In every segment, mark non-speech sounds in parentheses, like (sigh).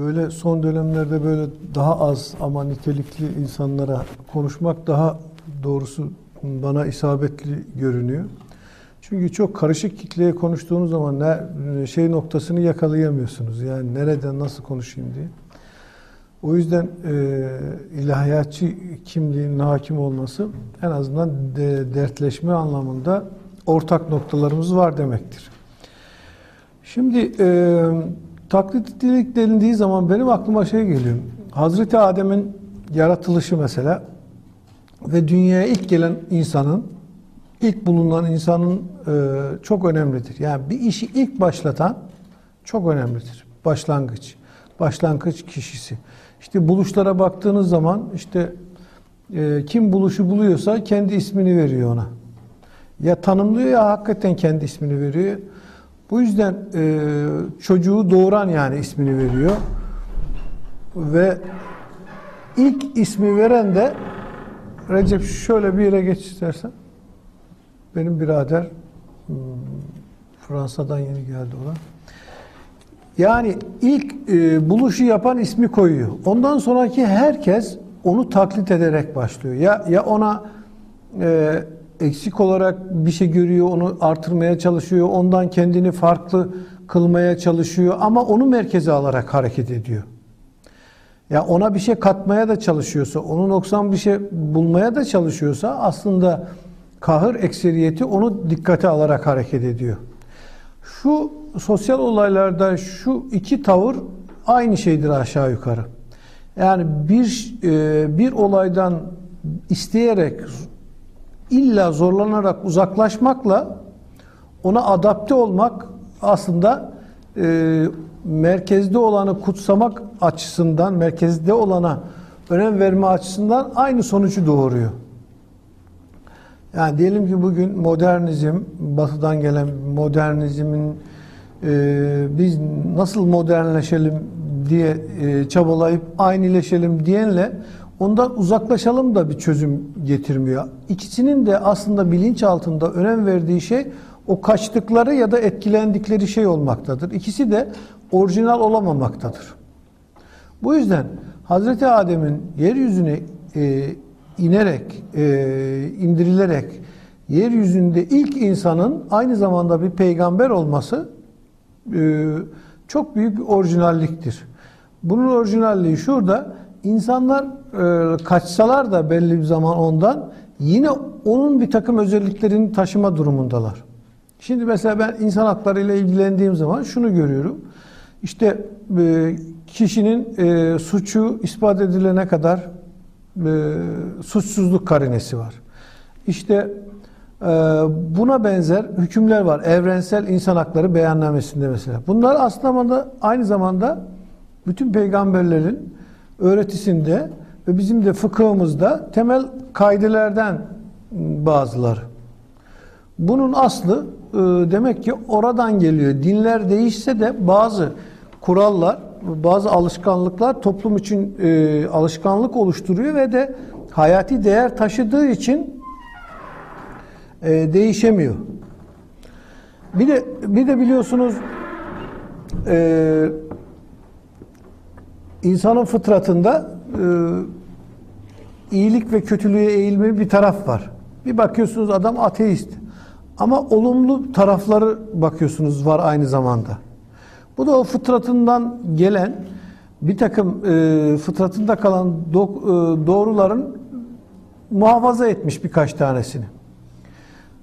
böyle son dönemlerde böyle daha az ama nitelikli insanlara konuşmak daha doğrusu bana isabetli görünüyor. Çünkü çok karışık kitleye konuştuğunuz zaman ne şey noktasını yakalayamıyorsunuz. Yani nereden nasıl konuşayım diye. O yüzden e, ilahiyatçı kimliğinin hakim olması en azından de, dertleşme anlamında ortak noktalarımız var demektir. Şimdi e, taklitlilik denildiği zaman benim aklıma şey geliyor. Hazreti Adem'in yaratılışı mesela ve dünyaya ilk gelen insanın, ilk bulunan insanın e, çok önemlidir. Yani bir işi ilk başlatan çok önemlidir. Başlangıç. Başlangıç kişisi. İşte buluşlara baktığınız zaman işte e, kim buluşu buluyorsa kendi ismini veriyor ona. Ya tanımlıyor ya hakikaten kendi ismini veriyor. Bu yüzden e, çocuğu doğuran yani ismini veriyor. Ve ilk ismi veren de Recep şöyle bir yere geç istersen. Benim birader hmm, Fransa'dan yeni geldi ona. Yani ilk e, buluşu yapan ismi koyuyor. Ondan sonraki herkes onu taklit ederek başlıyor. Ya ya ona e, eksik olarak bir şey görüyor, onu artırmaya çalışıyor, ondan kendini farklı kılmaya çalışıyor ama onu merkeze alarak hareket ediyor. Ya ona bir şey katmaya da çalışıyorsa, onun noksan bir şey bulmaya da çalışıyorsa aslında kahır ekseriyeti onu dikkate alarak hareket ediyor. Şu sosyal olaylarda şu iki tavır aynı şeydir aşağı yukarı. Yani bir e, bir olaydan isteyerek illa zorlanarak uzaklaşmakla ona adapte olmak aslında e, merkezde olanı kutsamak açısından, merkezde olana önem verme açısından aynı sonucu doğuruyor. Yani diyelim ki bugün modernizm, batıdan gelen modernizmin e, biz nasıl modernleşelim diye e, çabalayıp aynıleşelim diyenle ondan uzaklaşalım da bir çözüm getirmiyor. İkisinin de aslında bilinç altında önem verdiği şey o kaçtıkları ya da etkilendikleri şey olmaktadır. İkisi de orijinal olamamaktadır. Bu yüzden Hazreti Adem'in yeryüzüne e, inerek, e, indirilerek yeryüzünde ilk insanın aynı zamanda bir peygamber olması e, çok büyük bir orijinalliktir. Bunun orijinalliği şurada, insanlar e, kaçsalar da belli bir zaman ondan yine onun bir takım özelliklerini taşıma durumundalar. Şimdi mesela ben insan hakları ile ilgilendiğim zaman şunu görüyorum. İşte e, kişinin e, suçu ispat edilene kadar e, suçsuzluk karinesi var. İşte e, buna benzer hükümler var. Evrensel insan hakları beyannamesinde mesela. Bunlar aslında aynı zamanda bütün peygamberlerin öğretisinde ve bizim de fıkhımızda temel kaidelerden bazıları. Bunun aslı e, demek ki oradan geliyor. Dinler değişse de bazı kurallar, bazı alışkanlıklar toplum için e, alışkanlık oluşturuyor ve de hayati değer taşıdığı için değişemiyor. Bir de bir de biliyorsunuz insanın fıtratında e, iyilik ve kötülüğe eğilme bir taraf var. Bir bakıyorsunuz adam ateist. Ama olumlu tarafları bakıyorsunuz var aynı zamanda. Bu da o fıtratından gelen bir takım e, fıtratında kalan do, e, doğruların muhafaza etmiş birkaç tanesini.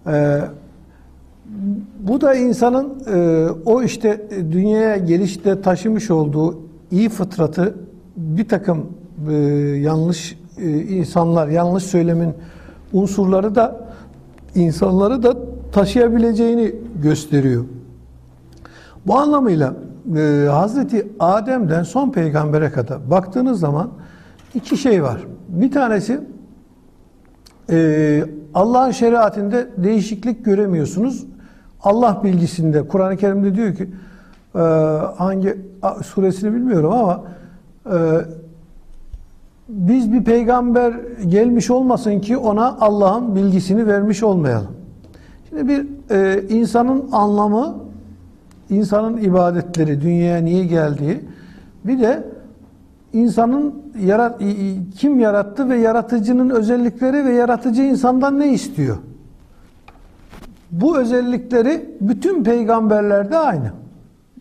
E, bu da insanın e, o işte dünyaya gelişte taşımış olduğu iyi fıtratı bir takım e, yanlış e, insanlar, yanlış söylemin unsurları da insanları da taşıyabileceğini gösteriyor. Bu anlamıyla e, Hazreti Adem'den son peygambere kadar baktığınız zaman iki şey var. Bir tanesi e, Allah'ın şeriatinde değişiklik göremiyorsunuz. Allah bilgisinde Kur'an-ı Kerim'de diyor ki e, hangi suresini bilmiyorum ama e, biz bir peygamber gelmiş olmasın ki ona Allah'ın bilgisini vermiş olmayalım. Şimdi bir e, insanın anlamı, insanın ibadetleri, dünyaya niye geldiği Bir de insanın yarat, kim yarattı ve yaratıcının özellikleri ve yaratıcı insandan ne istiyor? Bu özellikleri bütün peygamberlerde aynı.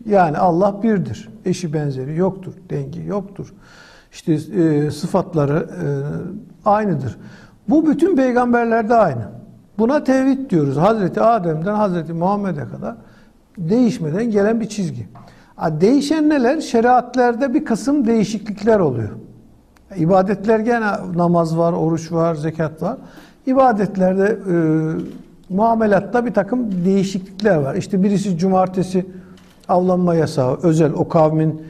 Yani Allah birdir. Eşi benzeri yoktur. Dengi yoktur. İşte e, sıfatları e, aynıdır. Bu bütün peygamberlerde aynı. Buna tevhid diyoruz. Hazreti Adem'den Hazreti Muhammed'e kadar değişmeden gelen bir çizgi. Değişen neler? Şeriatlerde bir kısım değişiklikler oluyor. İbadetler gene namaz var, oruç var, zekat var. İbadetlerde, e, muamelatta bir takım değişiklikler var. İşte birisi cumartesi avlanma yasağı, özel o kavmin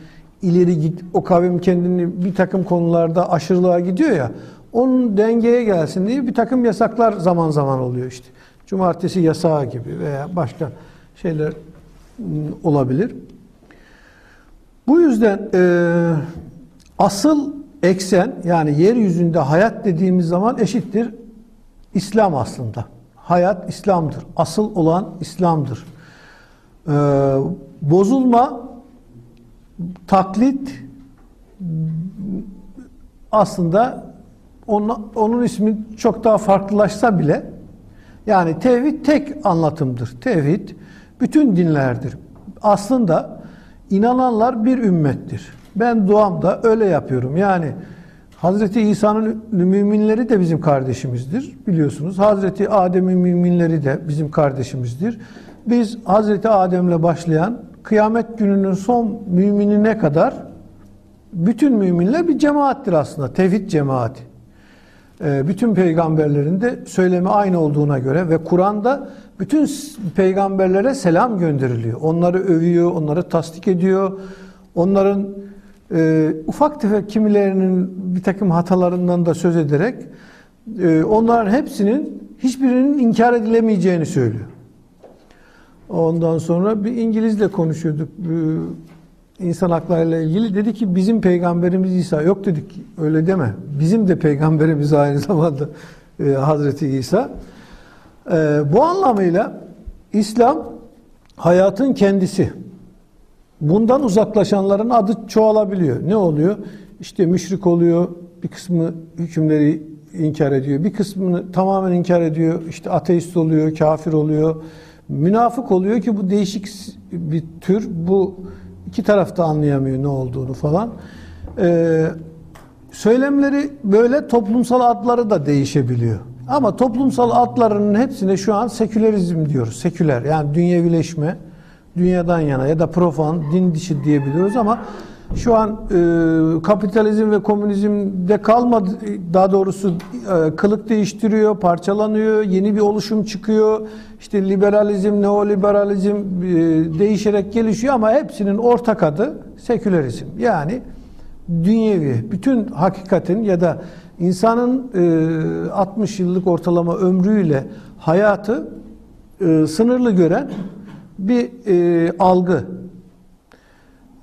ileri git, o kavim kendini bir takım konularda aşırılığa gidiyor ya, onun dengeye gelsin diye bir takım yasaklar zaman zaman oluyor işte. Cumartesi yasağı gibi veya başka şeyler olabilir. Bu yüzden e, asıl eksen yani yeryüzünde hayat dediğimiz zaman eşittir İslam aslında. Hayat İslam'dır. Asıl olan İslam'dır. Ee, bozulma, taklit aslında onun, onun ismi çok daha farklılaşsa bile yani tevhid tek anlatımdır. Tevhid bütün dinlerdir. Aslında inananlar bir ümmettir. Ben duamda öyle yapıyorum. Yani Hazreti İsa'nın müminleri de bizim kardeşimizdir biliyorsunuz. Hazreti Adem'in müminleri de bizim kardeşimizdir. Biz Hazreti Adem'le başlayan kıyamet gününün son müminine kadar bütün müminler bir cemaattir aslında. Tevhid cemaati. Ee, bütün peygamberlerin de söylemi aynı olduğuna göre ve Kur'an'da bütün peygamberlere selam gönderiliyor. Onları övüyor, onları tasdik ediyor. Onların e, ufak tefek kimilerinin bir takım hatalarından da söz ederek e, onların hepsinin hiçbirinin inkar edilemeyeceğini söylüyor. Ondan sonra bir İngilizle konuşuyorduk. insan haklarıyla ilgili. Dedi ki bizim peygamberimiz İsa. Yok dedik öyle deme. Bizim de peygamberimiz aynı (laughs) zamanda e, Hazreti İsa. E, bu anlamıyla İslam hayatın kendisi. Bundan uzaklaşanların adı çoğalabiliyor. Ne oluyor? İşte müşrik oluyor, bir kısmı hükümleri inkar ediyor, bir kısmını tamamen inkar ediyor, işte ateist oluyor, kafir oluyor, münafık oluyor ki bu değişik bir tür, bu iki tarafta anlayamıyor ne olduğunu falan. Ee, söylemleri böyle toplumsal adları da değişebiliyor. Ama toplumsal adlarının hepsine şu an sekülerizm diyoruz. Seküler yani dünyevileşme, dünyadan yana ya da profan, din dışı diyebiliyoruz ama şu an e, kapitalizm ve komünizmde kalmadı. Daha doğrusu e, kılık değiştiriyor, parçalanıyor, yeni bir oluşum çıkıyor. İşte liberalizm, neoliberalizm e, değişerek gelişiyor ama hepsinin ortak adı sekülerizm. Yani dünyevi, bütün hakikatin ya da insanın e, 60 yıllık ortalama ömrüyle hayatı e, sınırlı gören bir e, algı.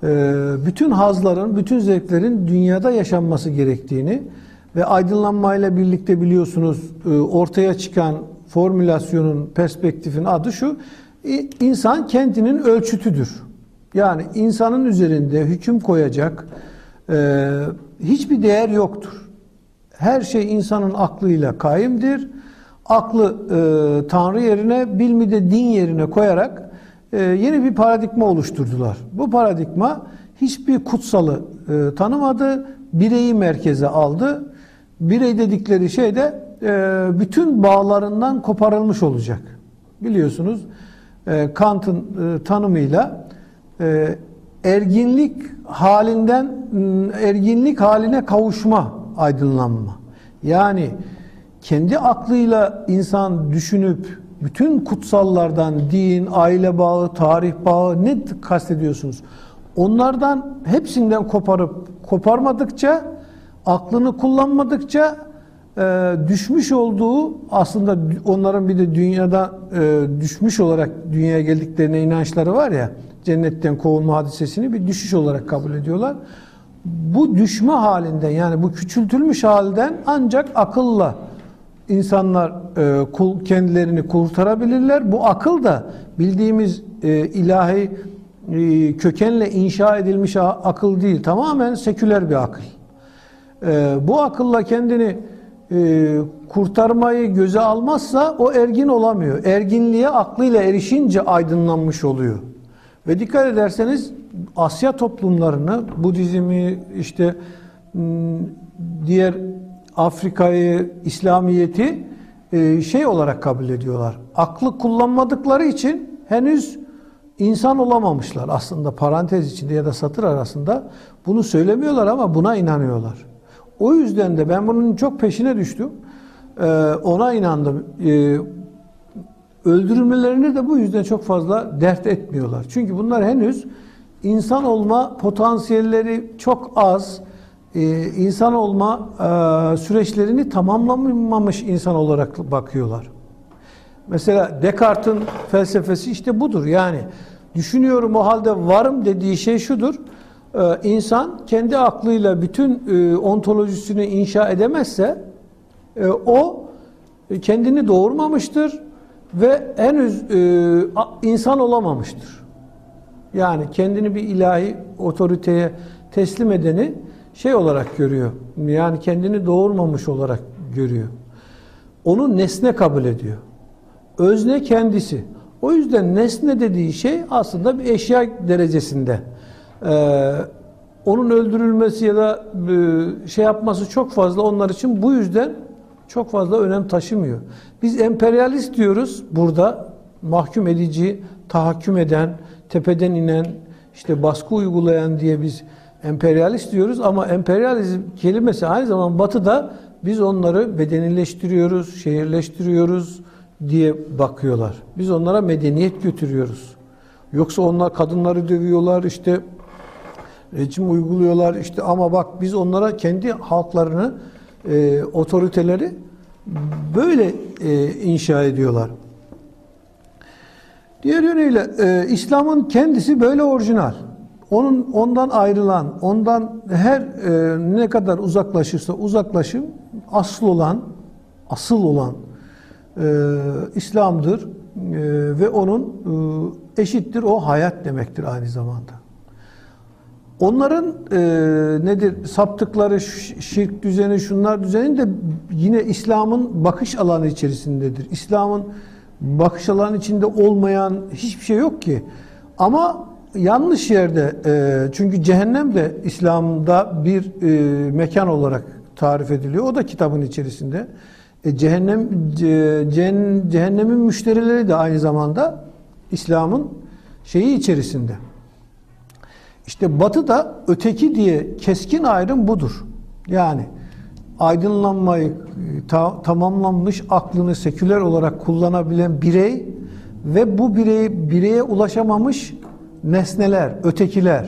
E, bütün hazların, bütün zevklerin dünyada yaşanması gerektiğini ve aydınlanmayla birlikte biliyorsunuz e, ortaya çıkan formülasyonun, perspektifin adı şu. insan kendinin ölçütüdür. Yani insanın üzerinde hüküm koyacak e, hiçbir değer yoktur. Her şey insanın aklıyla kaimdir. Aklı e, Tanrı yerine, bilmi de din yerine koyarak e, yeni bir paradigma oluşturdular. Bu paradigma hiçbir kutsalı e, tanımadı, bireyi merkeze aldı. Birey dedikleri şey de e, bütün bağlarından koparılmış olacak. Biliyorsunuz e, Kant'ın e, tanımıyla e, erginlik halinden erginlik haline kavuşma aydınlanma. Yani kendi aklıyla insan düşünüp bütün kutsallardan din, aile bağı, tarih bağı ne kastediyorsunuz? Onlardan hepsinden koparıp koparmadıkça, aklını kullanmadıkça e, düşmüş olduğu aslında onların bir de dünyada e, düşmüş olarak dünyaya geldiklerine inançları var ya cennetten kovulma hadisesini bir düşüş olarak kabul ediyorlar. Bu düşme halinden yani bu küçültülmüş halden ancak akılla insanlar e, kendilerini kurtarabilirler. Bu akıl da bildiğimiz e, ilahi e, kökenle inşa edilmiş akıl değil. Tamamen seküler bir akıl. E, bu akılla kendini e, kurtarmayı göze almazsa o ergin olamıyor. Erginliğe aklıyla erişince aydınlanmış oluyor. Ve dikkat ederseniz Asya toplumlarını, Budizmi, işte diğer Afrika'yı, İslamiyet'i şey olarak kabul ediyorlar. Aklı kullanmadıkları için henüz insan olamamışlar aslında parantez içinde ya da satır arasında bunu söylemiyorlar ama buna inanıyorlar. O yüzden de ben bunun çok peşine düştüm. Ee, ona inandım. Ee, öldürülmelerini de bu yüzden çok fazla dert etmiyorlar. Çünkü bunlar henüz insan olma potansiyelleri çok az. Ee, insan olma e, süreçlerini tamamlamamış insan olarak bakıyorlar. Mesela Descartes'in felsefesi işte budur. Yani düşünüyorum o halde varım dediği şey şudur. Ee, insan kendi aklıyla bütün e, ontolojisini inşa edemezse e, o kendini doğurmamıştır ve henüz insan olamamıştır. Yani kendini bir ilahi otoriteye teslim edeni şey olarak görüyor. Yani kendini doğurmamış olarak görüyor. Onu nesne kabul ediyor. Özne kendisi. O yüzden nesne dediği şey aslında bir eşya derecesinde. Ee, onun öldürülmesi ya da e, şey yapması çok fazla onlar için bu yüzden çok fazla önem taşımıyor. Biz emperyalist diyoruz burada mahkum edici, tahakküm eden, tepeden inen, işte baskı uygulayan diye biz emperyalist diyoruz ama emperyalizm kelimesi aynı zamanda batıda biz onları bedenileştiriyoruz, şehirleştiriyoruz diye bakıyorlar. Biz onlara medeniyet götürüyoruz. Yoksa onlar kadınları dövüyorlar, işte rejim uyguluyorlar işte ama bak biz onlara kendi halklarını e, otoriteleri böyle e, inşa ediyorlar. Diğer yönüyle e, İslam'ın kendisi böyle orijinal. Onun ondan ayrılan, ondan her e, ne kadar uzaklaşırsa uzaklaşın asıl olan, asıl olan e, İslam'dır e, ve onun e, eşittir o hayat demektir aynı zamanda. Onların e, nedir saptıkları şirk düzeni şunlar düzeni de yine İslam'ın bakış alanı içerisindedir. İslam'ın bakış alanı içinde olmayan hiçbir şey yok ki. Ama yanlış yerde e, çünkü cehennem de İslam'da bir e, mekan olarak tarif ediliyor. O da kitabın içerisinde. E, cehennem ce, cehennemin müşterileri de aynı zamanda İslam'ın şeyi içerisinde. İşte Batı da öteki diye keskin ayrım budur. Yani aydınlanmayı ta, tamamlanmış aklını seküler olarak kullanabilen birey ve bu birey bireye ulaşamamış nesneler, ötekiler.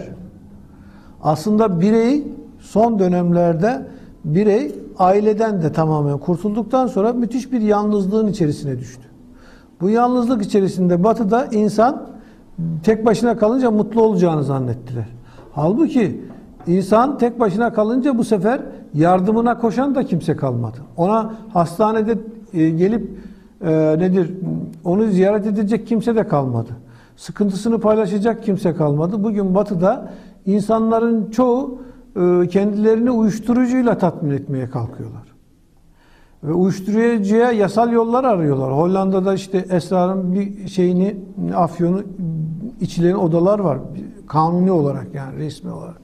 Aslında birey son dönemlerde birey aileden de tamamen kurtulduktan sonra müthiş bir yalnızlığın içerisine düştü. Bu yalnızlık içerisinde batıda insan tek başına kalınca mutlu olacağını zannettiler. Halbuki insan tek başına kalınca bu sefer yardımına koşan da kimse kalmadı. Ona hastanede e, gelip e, nedir onu ziyaret edecek kimse de kalmadı. Sıkıntısını paylaşacak kimse kalmadı. Bugün batıda insanların çoğu e, kendilerini uyuşturucuyla tatmin etmeye kalkıyorlar. Ve uyuşturucuya yasal yollar arıyorlar. Hollanda'da işte esrarın bir şeyini, afyonu içilen odalar var. Kanuni olarak yani resmi olarak.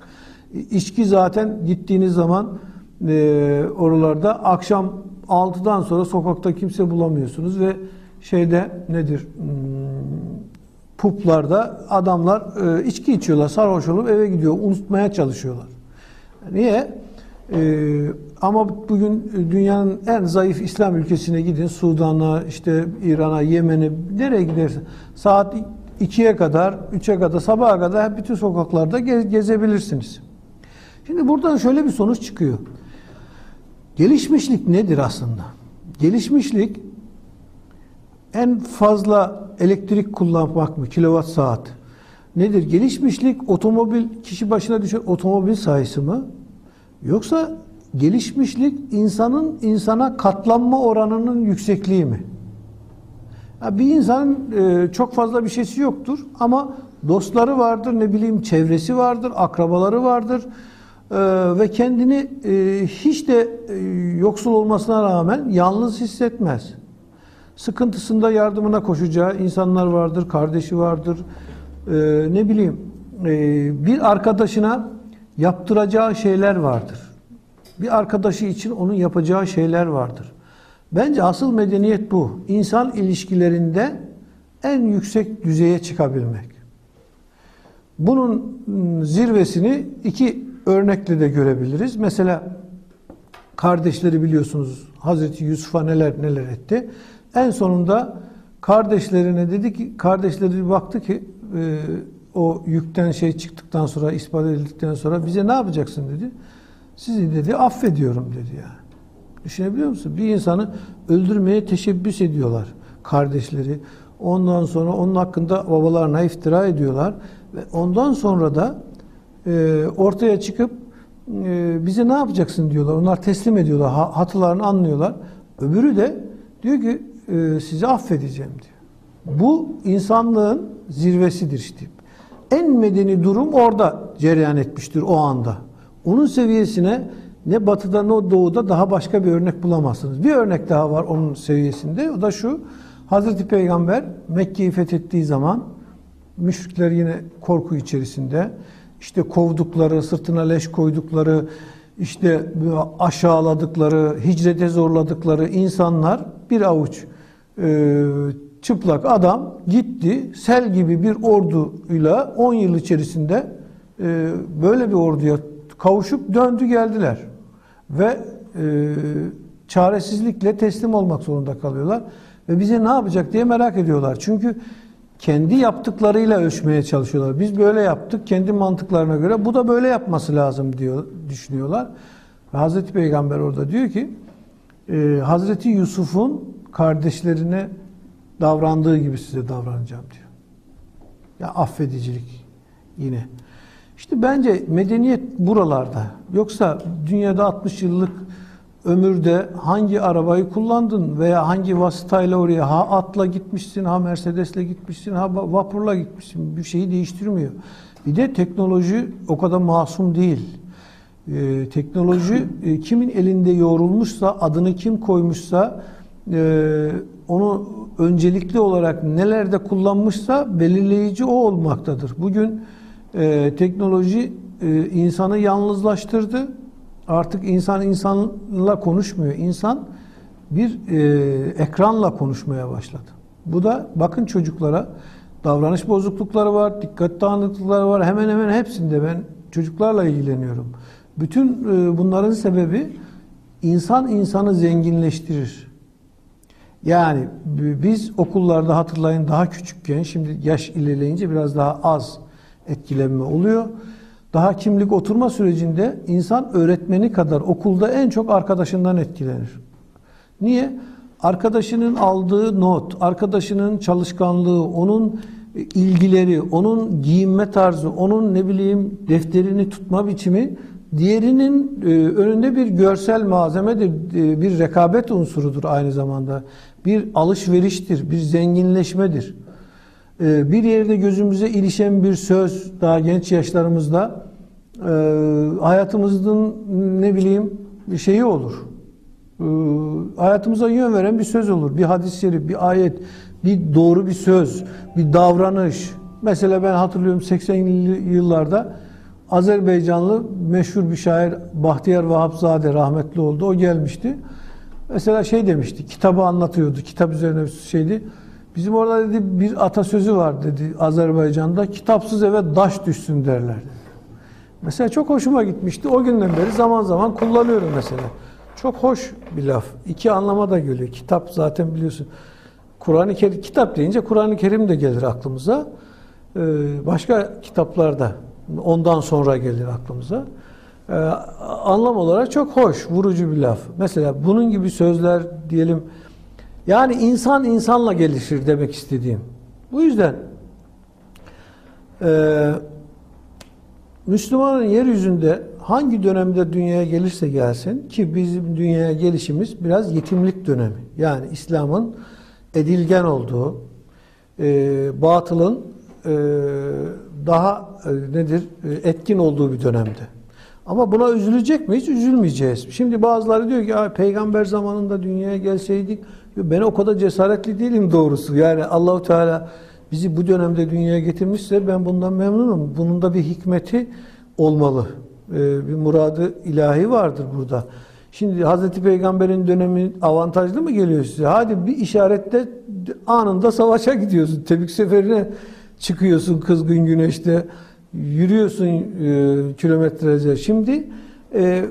İçki zaten gittiğiniz zaman e, oralarda akşam 6'dan sonra sokakta kimse bulamıyorsunuz ve şeyde nedir hmm, puplarda adamlar e, içki içiyorlar sarhoş olup eve gidiyor unutmaya çalışıyorlar. Niye? Ee, ama bugün dünyanın en zayıf İslam ülkesine gidin. Sudan'a, işte İran'a, Yemen'e nereye gidersin? Saat 2'ye kadar, 3'e kadar, sabaha kadar bütün sokaklarda gez, gezebilirsiniz. Şimdi buradan şöyle bir sonuç çıkıyor. Gelişmişlik nedir aslında? Gelişmişlik en fazla elektrik kullanmak mı? Kilowatt saat. Nedir? Gelişmişlik otomobil, kişi başına düşen otomobil sayısı mı? Yoksa gelişmişlik insanın insana katlanma oranının yüksekliği mi? Ya bir insanın e, çok fazla bir şeysi yoktur ama dostları vardır, ne bileyim çevresi vardır, akrabaları vardır. Ee, ve kendini e, hiç de e, yoksul olmasına rağmen yalnız hissetmez. Sıkıntısında yardımına koşacağı insanlar vardır, kardeşi vardır. Ee, ne bileyim e, bir arkadaşına yaptıracağı şeyler vardır. Bir arkadaşı için onun yapacağı şeyler vardır. Bence asıl medeniyet bu. İnsan ilişkilerinde en yüksek düzeye çıkabilmek. Bunun ıı, zirvesini iki örnekle de görebiliriz. Mesela kardeşleri biliyorsunuz Hazreti Yusuf'a neler neler etti. En sonunda kardeşlerine dedi ki kardeşleri baktı ki e, o yükten şey çıktıktan sonra ispat edildikten sonra bize ne yapacaksın dedi. Sizi dedi affediyorum dedi yani. Düşünebiliyor musun? Bir insanı öldürmeye teşebbüs ediyorlar kardeşleri. Ondan sonra onun hakkında babalarına iftira ediyorlar ve ondan sonra da e, ortaya çıkıp e, bize ne yapacaksın diyorlar. Onlar teslim ediyorlar. Ha, hatalarını anlıyorlar. Öbürü de diyor ki e, sizi affedeceğim diyor. Bu insanlığın zirvesidir işte. En medeni durum orada cereyan etmiştir o anda. Onun seviyesine ne batıda ne doğuda daha başka bir örnek bulamazsınız. Bir örnek daha var onun seviyesinde. O da şu. Hazreti Peygamber Mekke'yi fethettiği zaman müşrikler yine korku içerisinde işte kovdukları, sırtına leş koydukları, işte aşağıladıkları, hicrete zorladıkları insanlar bir avuç e, çıplak adam gitti. Sel gibi bir orduyla 10 yıl içerisinde e, böyle bir orduya kavuşup döndü geldiler. Ve e, çaresizlikle teslim olmak zorunda kalıyorlar. Ve bize ne yapacak diye merak ediyorlar. Çünkü kendi yaptıklarıyla ölçmeye çalışıyorlar. Biz böyle yaptık kendi mantıklarına göre. Bu da böyle yapması lazım diyor düşünüyorlar. Ve Hazreti Peygamber orada diyor ki e, Hazreti Yusuf'un kardeşlerine davrandığı gibi size davranacağım diyor. Ya affedicilik yine. İşte bence medeniyet buralarda. Yoksa dünyada 60 yıllık ömürde hangi arabayı kullandın veya hangi vasıtayla oraya ha atla gitmişsin, ha Mercedes'le gitmişsin, ha vapurla gitmişsin. Bir şeyi değiştirmiyor. Bir de teknoloji o kadar masum değil. Ee, teknoloji e, kimin elinde yoğrulmuşsa, adını kim koymuşsa e, onu öncelikli olarak nelerde kullanmışsa belirleyici o olmaktadır. Bugün e, teknoloji e, insanı yalnızlaştırdı artık insan insanla konuşmuyor. İnsan bir e, ekranla konuşmaya başladı. Bu da bakın çocuklara davranış bozuklukları var, dikkat dağınıklıkları var. Hemen hemen hepsinde ben çocuklarla ilgileniyorum. Bütün e, bunların sebebi insan insanı zenginleştirir. Yani biz okullarda hatırlayın daha küçükken şimdi yaş ilerleyince biraz daha az etkilenme oluyor. Daha kimlik oturma sürecinde insan öğretmeni kadar okulda en çok arkadaşından etkilenir. Niye? Arkadaşının aldığı not, arkadaşının çalışkanlığı, onun ilgileri, onun giyinme tarzı, onun ne bileyim defterini tutma biçimi diğerinin e, önünde bir görsel malzemedir, e, bir rekabet unsurudur aynı zamanda. Bir alışveriştir, bir zenginleşmedir. E, bir yerde gözümüze ilişen bir söz daha genç yaşlarımızda hayatımızın ne bileyim şeyi olur. Hayatımıza yön veren bir söz olur. Bir hadis-i şerif, bir ayet, bir doğru bir söz, bir davranış. Mesela ben hatırlıyorum 80'li yıllarda Azerbaycanlı meşhur bir şair Bahtiyar Vahapzade rahmetli oldu. O gelmişti. Mesela şey demişti, kitabı anlatıyordu. Kitap üzerine şeydi. Bizim orada dedi bir atasözü var dedi Azerbaycan'da. Kitapsız eve daş düşsün derler. Mesela çok hoşuma gitmişti. O günden beri zaman zaman kullanıyorum mesela. Çok hoş bir laf. İki anlama da geliyor. Kitap zaten biliyorsun. Kur'an-ı Kerim, kitap deyince Kur'an-ı Kerim de gelir aklımıza. Ee, başka kitaplarda ondan sonra gelir aklımıza. Ee, anlam olarak çok hoş, vurucu bir laf. Mesela bunun gibi sözler diyelim. Yani insan insanla gelişir demek istediğim. Bu yüzden eee Müslümanın yeryüzünde hangi dönemde dünyaya gelirse gelsin ki bizim dünyaya gelişimiz biraz yetimlik dönemi. Yani İslam'ın edilgen olduğu, e, batılın daha e, nedir e, etkin olduğu bir dönemde. Ama buna üzülecek miyiz? Üzülmeyeceğiz. Şimdi bazıları diyor ki peygamber zamanında dünyaya gelseydik ben o kadar cesaretli değilim doğrusu. Yani Allahu Teala bizi bu dönemde dünyaya getirmişse ben bundan memnunum. Bunun da bir hikmeti olmalı. Ee, bir muradı ilahi vardır burada. Şimdi Hazreti Peygamber'in dönemi avantajlı mı geliyor size? Hadi bir işarette anında savaşa gidiyorsun. Tebük seferine çıkıyorsun kızgın güneşte. Yürüyorsun e, kilometrelerce. Şimdi e,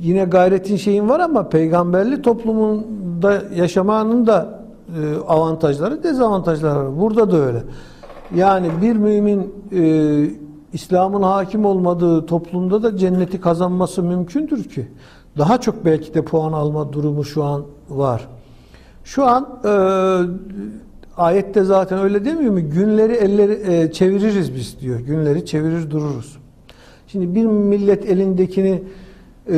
yine gayretin şeyin var ama peygamberli toplumunda yaşamanın da e, avantajları, dezavantajları var. Burada da öyle. Yani bir mümin e, İslam'ın hakim olmadığı toplumda da cenneti kazanması mümkündür ki. Daha çok belki de puan alma durumu şu an var. Şu an e, ayette zaten öyle demiyor mu? Günleri elleri e, çeviririz biz diyor. Günleri çevirir dururuz. Şimdi bir millet elindekini e,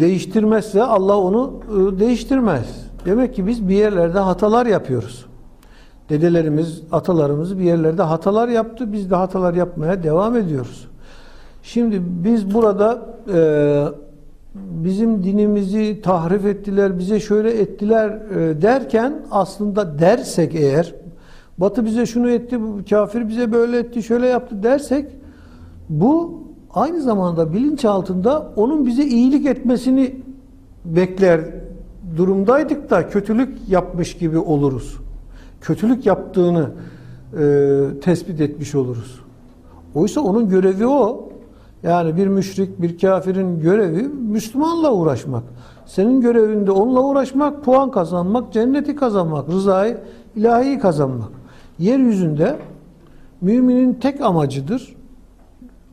değiştirmezse Allah onu e, değiştirmez. Demek ki biz bir yerlerde hatalar yapıyoruz. Dedelerimiz, atalarımız bir yerlerde hatalar yaptı. Biz de hatalar yapmaya devam ediyoruz. Şimdi biz burada e, bizim dinimizi tahrif ettiler, bize şöyle ettiler e, derken aslında dersek eğer Batı bize şunu etti, kafir bize böyle etti, şöyle yaptı dersek bu aynı zamanda bilinç altında onun bize iyilik etmesini bekler durumdaydık da kötülük yapmış gibi oluruz. Kötülük yaptığını e, tespit etmiş oluruz. Oysa onun görevi o. Yani bir müşrik, bir kafirin görevi Müslümanla uğraşmak. Senin görevinde onunla uğraşmak, puan kazanmak, cenneti kazanmak, rızayı, ilahiyi kazanmak. Yeryüzünde müminin tek amacıdır.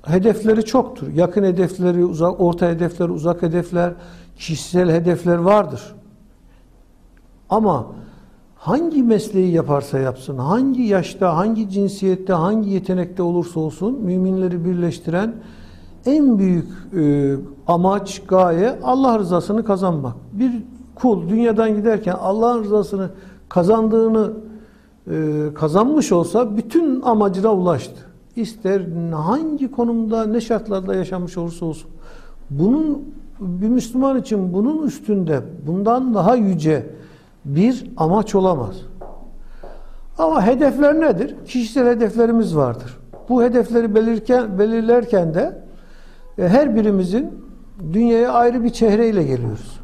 Hedefleri çoktur. Yakın hedefleri, uzak, orta hedefler, uzak hedefler, kişisel hedefler vardır. Ama hangi mesleği yaparsa yapsın, hangi yaşta, hangi cinsiyette, hangi yetenekte olursa olsun müminleri birleştiren en büyük e, amaç, gaye Allah rızasını kazanmak. Bir kul dünyadan giderken Allah'ın rızasını kazandığını kazanmış olsa bütün amacına ulaştı. İster hangi konumda, ne şartlarda yaşamış olursa olsun. Bunun bir Müslüman için bunun üstünde, bundan daha yüce bir amaç olamaz. Ama hedefler nedir? Kişisel hedeflerimiz vardır. Bu hedefleri belirken, belirlerken de e, her birimizin dünyaya ayrı bir çehreyle geliyoruz.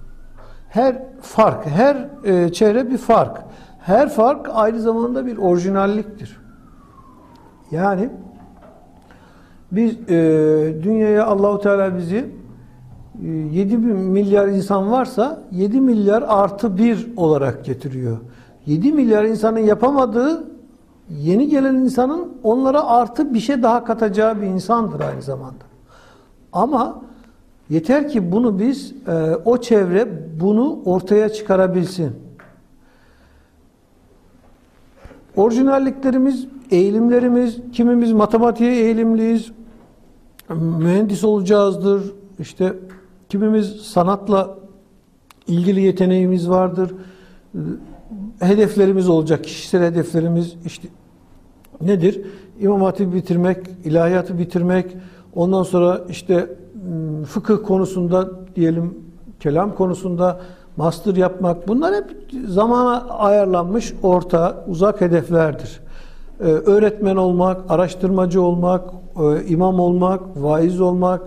Her fark, her e, çehre bir fark. Her fark aynı zamanda bir orijinalliktir. Yani biz e, dünyaya Allahu Teala bizi 7 ee, milyar insan varsa 7 milyar artı 1 olarak getiriyor. 7 milyar insanın yapamadığı yeni gelen insanın onlara artı bir şey daha katacağı bir insandır aynı zamanda. Ama yeter ki bunu biz e, o çevre bunu ortaya çıkarabilsin. Orijinalliklerimiz, eğilimlerimiz, kimimiz matematiğe eğilimliyiz, mühendis olacağızdır, işte Kimimiz sanatla ilgili yeteneğimiz vardır. Hedeflerimiz olacak. Kişisel hedeflerimiz işte nedir? İmam Hatip bitirmek, ilahiyatı bitirmek, ondan sonra işte ıı, fıkıh konusunda diyelim kelam konusunda master yapmak bunlar hep zamana ayarlanmış orta uzak hedeflerdir. Ee, öğretmen olmak, araştırmacı olmak, e, imam olmak, vaiz olmak,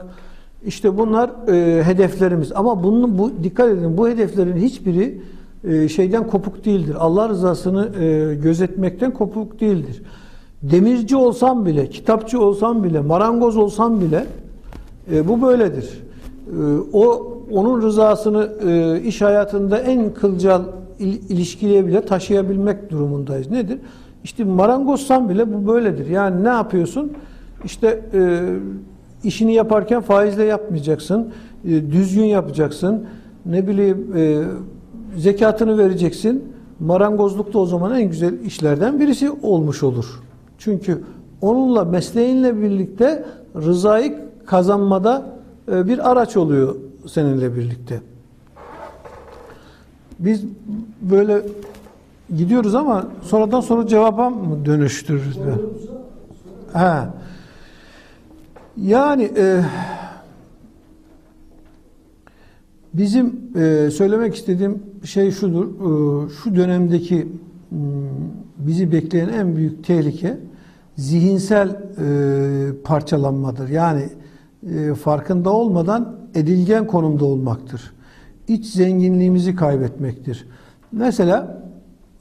işte bunlar e, hedeflerimiz. Ama bunun bu dikkat edin bu hedeflerin hiçbiri e, şeyden kopuk değildir. Allah rızasını e, gözetmekten kopuk değildir. Demirci olsam bile, kitapçı olsam bile, marangoz olsam bile e, bu böyledir. E, o onun rızasını e, iş hayatında en kılcal il, ilişkiye bile taşıyabilmek durumundayız. Nedir? İşte marangozsan bile bu böyledir. Yani ne yapıyorsun? İşte e, işini yaparken faizle yapmayacaksın. E, düzgün yapacaksın. Ne bileyim e, zekatını vereceksin. Marangozluk da o zaman en güzel işlerden birisi olmuş olur. Çünkü onunla mesleğinle birlikte rızayı kazanmada bir araç oluyor seninle birlikte. Biz böyle gidiyoruz ama sonradan sonra cevaba mı dönüştürürüz? Ha. Yani e, bizim e, söylemek istediğim şey şudur. E, şu dönemdeki m, bizi bekleyen en büyük tehlike zihinsel e, parçalanmadır. Yani e, farkında olmadan edilgen konumda olmaktır. İç zenginliğimizi kaybetmektir. Mesela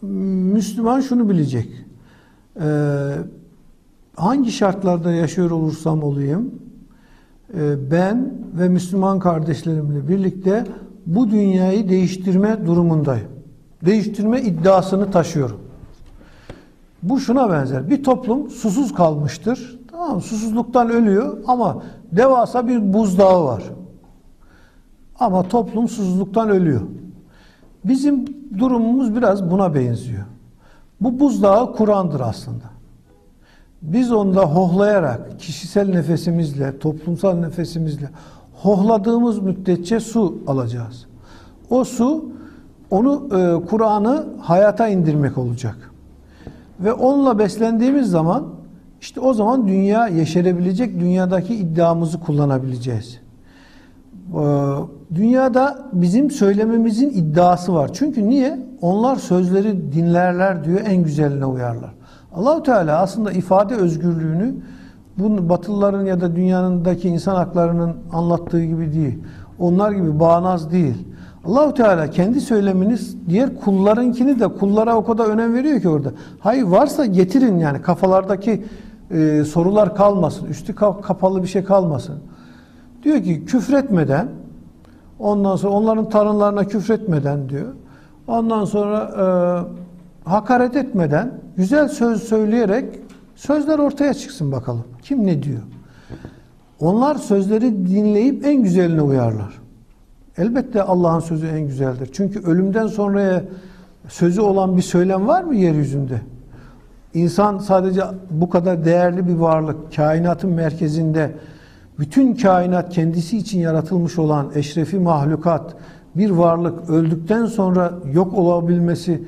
Müslüman şunu bilecek. E, hangi şartlarda yaşıyor olursam olayım, e, ben ve Müslüman kardeşlerimle birlikte bu dünyayı değiştirme durumundayım. Değiştirme iddiasını taşıyorum. Bu şuna benzer. Bir toplum susuz kalmıştır. Tamam? Susuzluktan ölüyor ama devasa bir buzdağı var. Ama toplum susuzluktan ölüyor. Bizim durumumuz biraz buna benziyor. Bu buzdağı Kur'an'dır aslında. Biz onda hohlayarak, kişisel nefesimizle, toplumsal nefesimizle hohladığımız müddetçe su alacağız. O su, onu e, Kur'an'ı hayata indirmek olacak. Ve onunla beslendiğimiz zaman işte o zaman dünya yeşerebilecek, dünyadaki iddiamızı kullanabileceğiz. Ee, dünyada bizim söylememizin iddiası var. Çünkü niye? Onlar sözleri dinlerler diyor, en güzeline uyarlar. Allahu Teala aslında ifade özgürlüğünü bu Batılıların ya da dünyanındaki insan haklarının anlattığı gibi değil. Onlar gibi bağnaz değil. Allahu Teala kendi söyleminiz diğer kullarınkini de kullara o kadar önem veriyor ki orada. Hayır varsa getirin yani kafalardaki e, sorular kalmasın. Üstü kapalı bir şey kalmasın. Diyor ki küfretmeden ondan sonra onların tanrılarına küfretmeden diyor. Ondan sonra e, hakaret etmeden güzel söz söyleyerek sözler ortaya çıksın bakalım. Kim ne diyor? Onlar sözleri dinleyip en güzeline uyarlar. Elbette Allah'ın sözü en güzeldir. Çünkü ölümden sonraya sözü olan bir söylem var mı yeryüzünde? İnsan sadece bu kadar değerli bir varlık, kainatın merkezinde, bütün kainat kendisi için yaratılmış olan eşrefi mahlukat, bir varlık öldükten sonra yok olabilmesi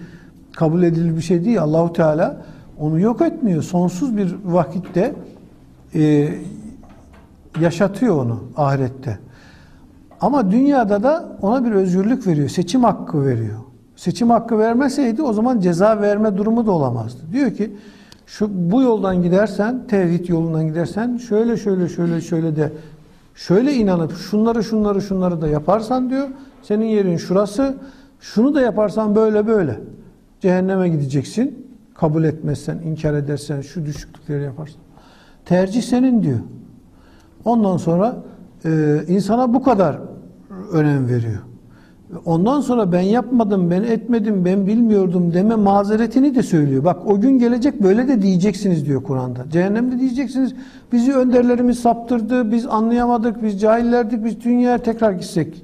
kabul edilir bir şey değil. Allahu Teala onu yok etmiyor. Sonsuz bir vakitte e, yaşatıyor onu ahirette. Ama dünyada da ona bir özgürlük veriyor. Seçim hakkı veriyor. Seçim hakkı vermeseydi o zaman ceza verme durumu da olamazdı. Diyor ki şu bu yoldan gidersen, tevhid yolundan gidersen şöyle şöyle şöyle şöyle de şöyle inanıp şunları şunları şunları da yaparsan diyor senin yerin şurası. Şunu da yaparsan böyle böyle. Cehenneme gideceksin. Kabul etmezsen, inkar edersen, şu düşüklükleri yaparsan. Tercih senin diyor. Ondan sonra e, insana bu kadar önem veriyor. Ondan sonra ben yapmadım, ben etmedim, ben bilmiyordum deme mazeretini de söylüyor. Bak o gün gelecek böyle de diyeceksiniz diyor Kur'an'da. Cehennemde diyeceksiniz bizi önderlerimiz saptırdı, biz anlayamadık, biz cahillerdik, biz dünyaya tekrar gitsek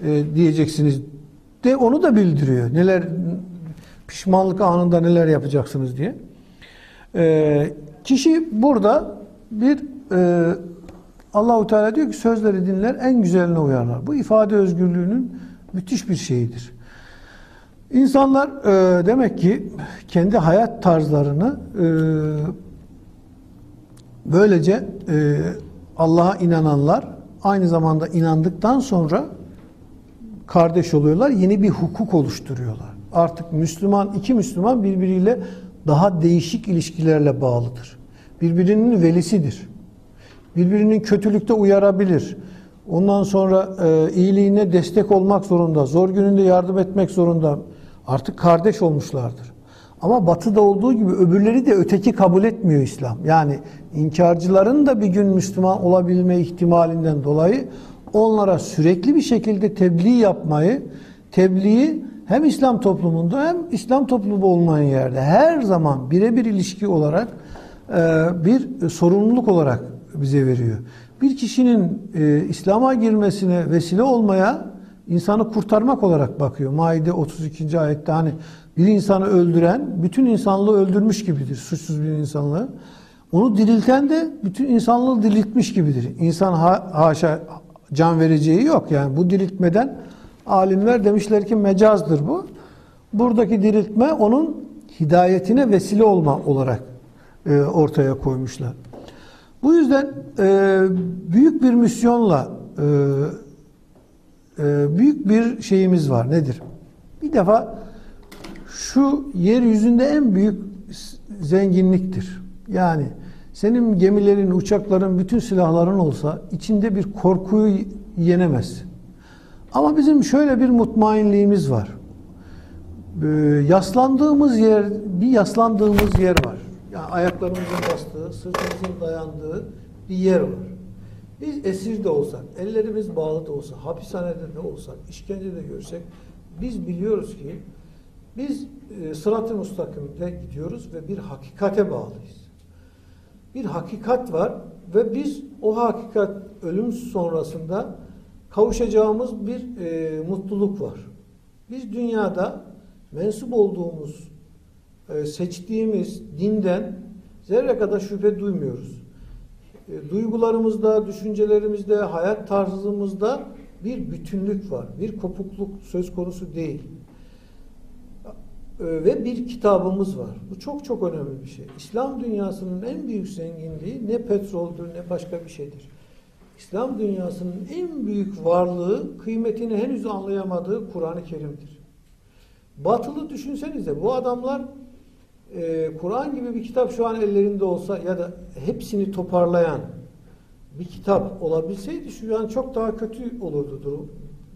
e, diyeceksiniz. De onu da bildiriyor. Neler pişmanlık anında neler yapacaksınız diye. E, kişi burada bir e, Allahu Teala diyor ki sözleri dinler en güzeline uyarlar. Bu ifade özgürlüğünün müthiş bir şeyidir. İnsanlar e, demek ki kendi hayat tarzlarını e, böylece e, Allah'a inananlar aynı zamanda inandıktan sonra kardeş oluyorlar. Yeni bir hukuk oluşturuyorlar. Artık Müslüman, iki Müslüman birbiriyle daha değişik ilişkilerle bağlıdır. Birbirinin velisidir. Birbirinin kötülükte uyarabilir. Ondan sonra e, iyiliğine destek olmak zorunda. Zor gününde yardım etmek zorunda. Artık kardeş olmuşlardır. Ama batıda olduğu gibi öbürleri de öteki kabul etmiyor İslam. Yani inkarcıların da bir gün Müslüman olabilme ihtimalinden dolayı onlara sürekli bir şekilde tebliğ yapmayı, tebliği hem İslam toplumunda hem İslam toplumu olmayan yerde her zaman birebir ilişki olarak e, bir sorumluluk olarak bize veriyor. Bir kişinin e, İslam'a girmesine vesile olmaya insanı kurtarmak olarak bakıyor. Maide 32. ayette hani bir insanı öldüren bütün insanlığı öldürmüş gibidir. Suçsuz bir insanlığı. Onu dirilten de bütün insanlığı diriltmiş gibidir. İnsan ha, haşa can vereceği yok. Yani bu diriltmeden alimler demişler ki mecazdır bu. Buradaki diriltme onun hidayetine vesile olma olarak e, ortaya koymuşlar. Bu yüzden e, büyük bir misyonla e, e, büyük bir şeyimiz var. Nedir? Bir defa şu yeryüzünde en büyük zenginliktir. Yani senin gemilerin, uçakların, bütün silahların olsa içinde bir korkuyu yenemezsin. Ama bizim şöyle bir mutmainliğimiz var. Ee, yaslandığımız yer, bir yaslandığımız yer var. Yani ayaklarımızın bastığı, sırtımızın dayandığı bir yer var. Biz esir de olsak, ellerimiz bağlı da olsa, hapishanede de olsak, işkence de görsek, biz biliyoruz ki biz e, sırat-ı mustakimde gidiyoruz ve bir hakikate bağlıyız. Bir hakikat var ve biz o hakikat ölüm sonrasında kavuşacağımız bir e, mutluluk var. Biz dünyada mensup olduğumuz, seçtiğimiz dinden zerre kadar şüphe duymuyoruz. E, duygularımızda, düşüncelerimizde, hayat tarzımızda bir bütünlük var. Bir kopukluk söz konusu değil. E, ve bir kitabımız var. Bu çok çok önemli bir şey. İslam dünyasının en büyük zenginliği ne petroldür ne başka bir şeydir. İslam dünyasının en büyük varlığı kıymetini henüz anlayamadığı Kur'an-ı Kerim'dir. Batılı düşünsenize bu adamlar e, Kur'an gibi bir kitap şu an ellerinde olsa ya da hepsini toparlayan bir kitap olabilseydi şu an çok daha kötü olurdu durum,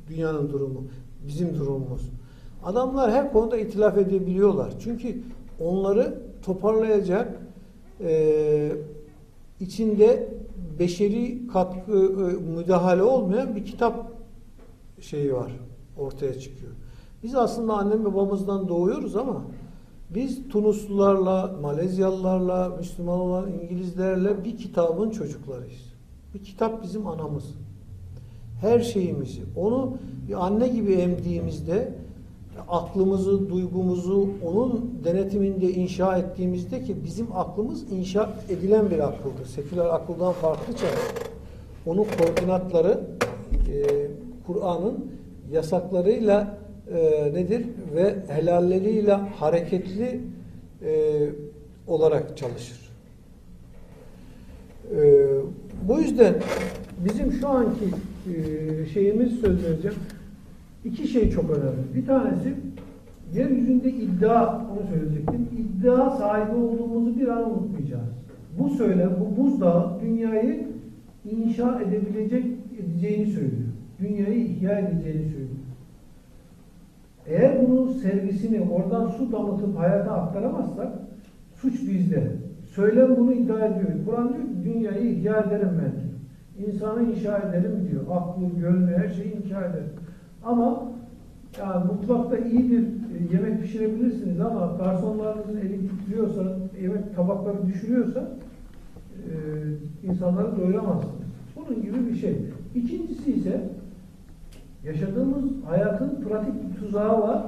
dünyanın durumu, bizim durumumuz. Adamlar her konuda itilaf edebiliyorlar. Çünkü onları toparlayacak e, içinde beşeri katkı, e, müdahale olmayan bir kitap şeyi var. Ortaya çıkıyor. Biz aslında annem babamızdan doğuyoruz ama biz Tunuslularla, Malezyalılarla, Müslüman olan İngilizlerle bir kitabın çocuklarıyız. Bir kitap bizim anamız. Her şeyimizi. Onu bir anne gibi emdiğimizde aklımızı, duygumuzu onun denetiminde inşa ettiğimizde ki bizim aklımız inşa edilen bir akıldır. Seküler akıldan farklı çalışır. Onun koordinatları e, Kur'an'ın yasaklarıyla e, nedir? Ve helalleriyle hareketli e, olarak çalışır. E, bu yüzden bizim şu anki e, şeyimiz söz vereceğim. İki şey çok önemli. Bir tanesi yeryüzünde iddia, onu söyleyecektim. İddia sahibi olduğumuzu bir an unutmayacağız. Bu söyle, bu buzdağı dünyayı inşa edebilecek edeceğini söylüyor. Dünyayı ihya edeceğini söylüyor. Eğer bunun servisini oradan su damıtıp hayata aktaramazsak suç bizde. Söylem bunu iddia ediyor. Kur'an diyor ki dünyayı ihya ederim ben diyor. İnsanı inşa ederim diyor. Aklı, gönlü, her şeyi inşa ederim. Ama yani mutfakta iyi bir e, yemek pişirebilirsiniz ama garsonlarınızın eli titriyorsa, yemek tabakları düşürüyorsa e, insanları doyuramazsınız. Bunun gibi bir şey. İkincisi ise yaşadığımız hayatın pratik bir tuzağı var.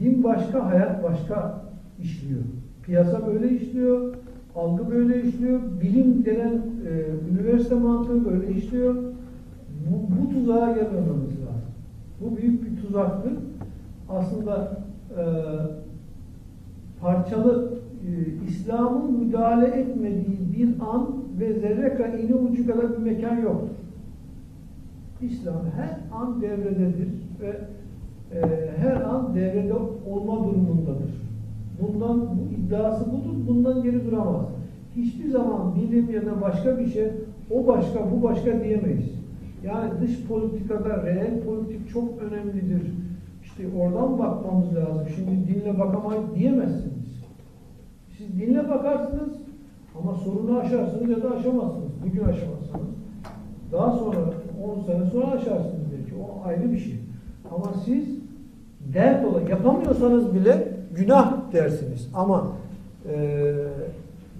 Din başka, hayat başka işliyor. Piyasa böyle işliyor, algı böyle işliyor, bilim denen e, üniversite mantığı böyle işliyor. Bu, bu tuzağa gelmememiz lazım. Bu büyük bir tuzaktır. Aslında e, parçalı e, İslam'ın müdahale etmediği bir an ve zerre kadar iğne ucu kadar bir mekan yoktur. İslam her an devrededir ve e, her an devrede olma durumundadır. Bundan bu iddiası budur, bundan geri duramaz. Hiçbir zaman bilim ya da başka bir şey o başka bu başka diyemeyiz. Yani dış politikada reel politik çok önemlidir. İşte oradan bakmamız lazım. Şimdi dinle bakamayız diyemezsiniz. Siz dinle bakarsınız ama sorunu aşarsınız ya da aşamazsınız. Bugün aşamazsınız. Daha sonra 10 sene sonra aşarsınız belki. O ayrı bir şey. Ama siz dert olarak yapamıyorsanız bile günah dersiniz. Ama e,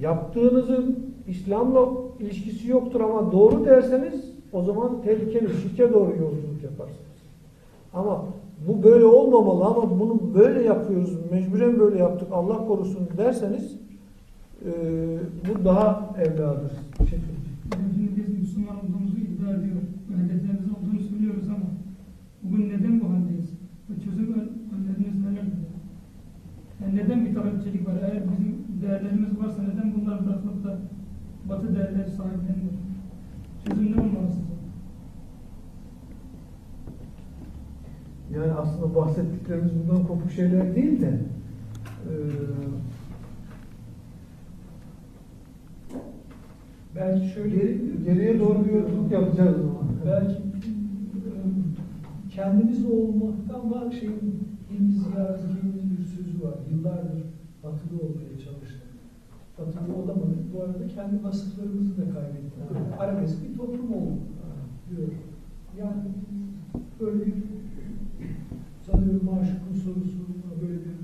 yaptığınızın İslam'la ilişkisi yoktur ama doğru derseniz o zaman tehlikeli, şirke doğru yolculuk yaparsınız. Ama bu böyle olmamalı ama bunu böyle yapıyoruz, mecburen böyle yaptık, Allah korusun derseniz e, bu daha evladır. Şey, biz Müslüman olduğumuzu iddia ediyoruz. Hedeflerimizin olduğunu söylüyoruz ama bugün neden bu haldeyiz? Ve çözüm önlerimiz nelerdir? Yani neden bir talepçilik var? Eğer bizim değerlerimiz varsa neden bunlar bırakılıp da Batı değerleri sahipleniyor? Çözüm ne olmalı sizce? Yani aslında bahsettiklerimiz bundan kopuk şeyler değil de e, Belki şöyle geri- geriye doğru bir yolculuk yapacağız o zaman. belki kendimiz olmaktan var şeyin İlmi Ziya Özge'nin bir sözü var. Yıllardır batılı olmaya çalıştık. Batılı olamadık. Bu arada kendi vasıflarımızı da kaybettik. Arabesk bir toplum olduk diyor. Yani böyle bir sanıyorum Maşuk'un sorusuna böyle bir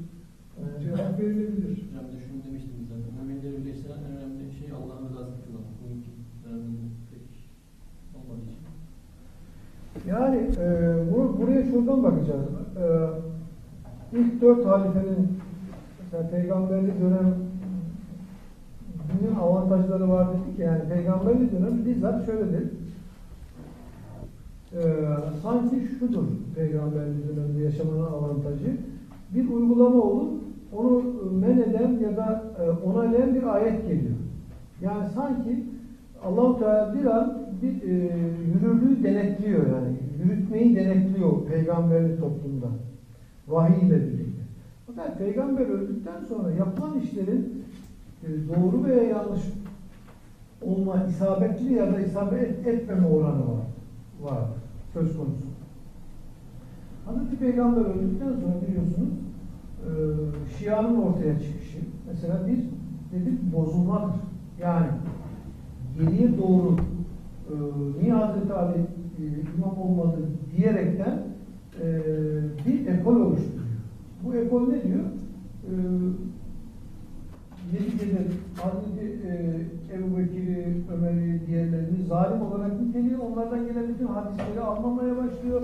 cevap verilebilir. Hocam da şunu demiştim zaten. Müminleri birleştiren en önemli şey Allah'ın rızasını kılmak. Bugünkü dönemde pek olmadığı için. Yani e, bu, buraya şuradan bakacağız. E, ilk dört halifenin mesela peygamberlik dönem bunun avantajları var dedik ya, yani peygamberlik dönemi bizzat şöyledir. E, sanki şudur peygamberlik döneminde yaşamanın avantajı. Bir uygulama olur, onu men eden ya da e, onaylayan bir ayet geliyor. Yani sanki Allahu Teala bir an bir e, yürürlüğü denetliyor yani. Yürütmeyi denetliyor peygamberli toplumda. Vahiy ile birlikte. Fakat peygamber öldükten sonra yapılan işlerin e, doğru veya yanlış olma, isabetli ya da isabet et- etmeme oranı var. Var. Söz konusu. Hazreti Peygamber öldükten sonra biliyorsunuz e, Şia'nın ortaya çıkışı mesela bir dedik bozulmadır. Yani geriye doğru e, niye Hazreti Ali imam olmadı diyerekten bir ekol oluşturuyor. Bu ekol ne diyor? E, neticede Hazreti e, Ebu Bekir'i, Ömer'i, diğerlerini zalim olarak niteliyor. Onlardan gelen bütün hadisleri almamaya başlıyor.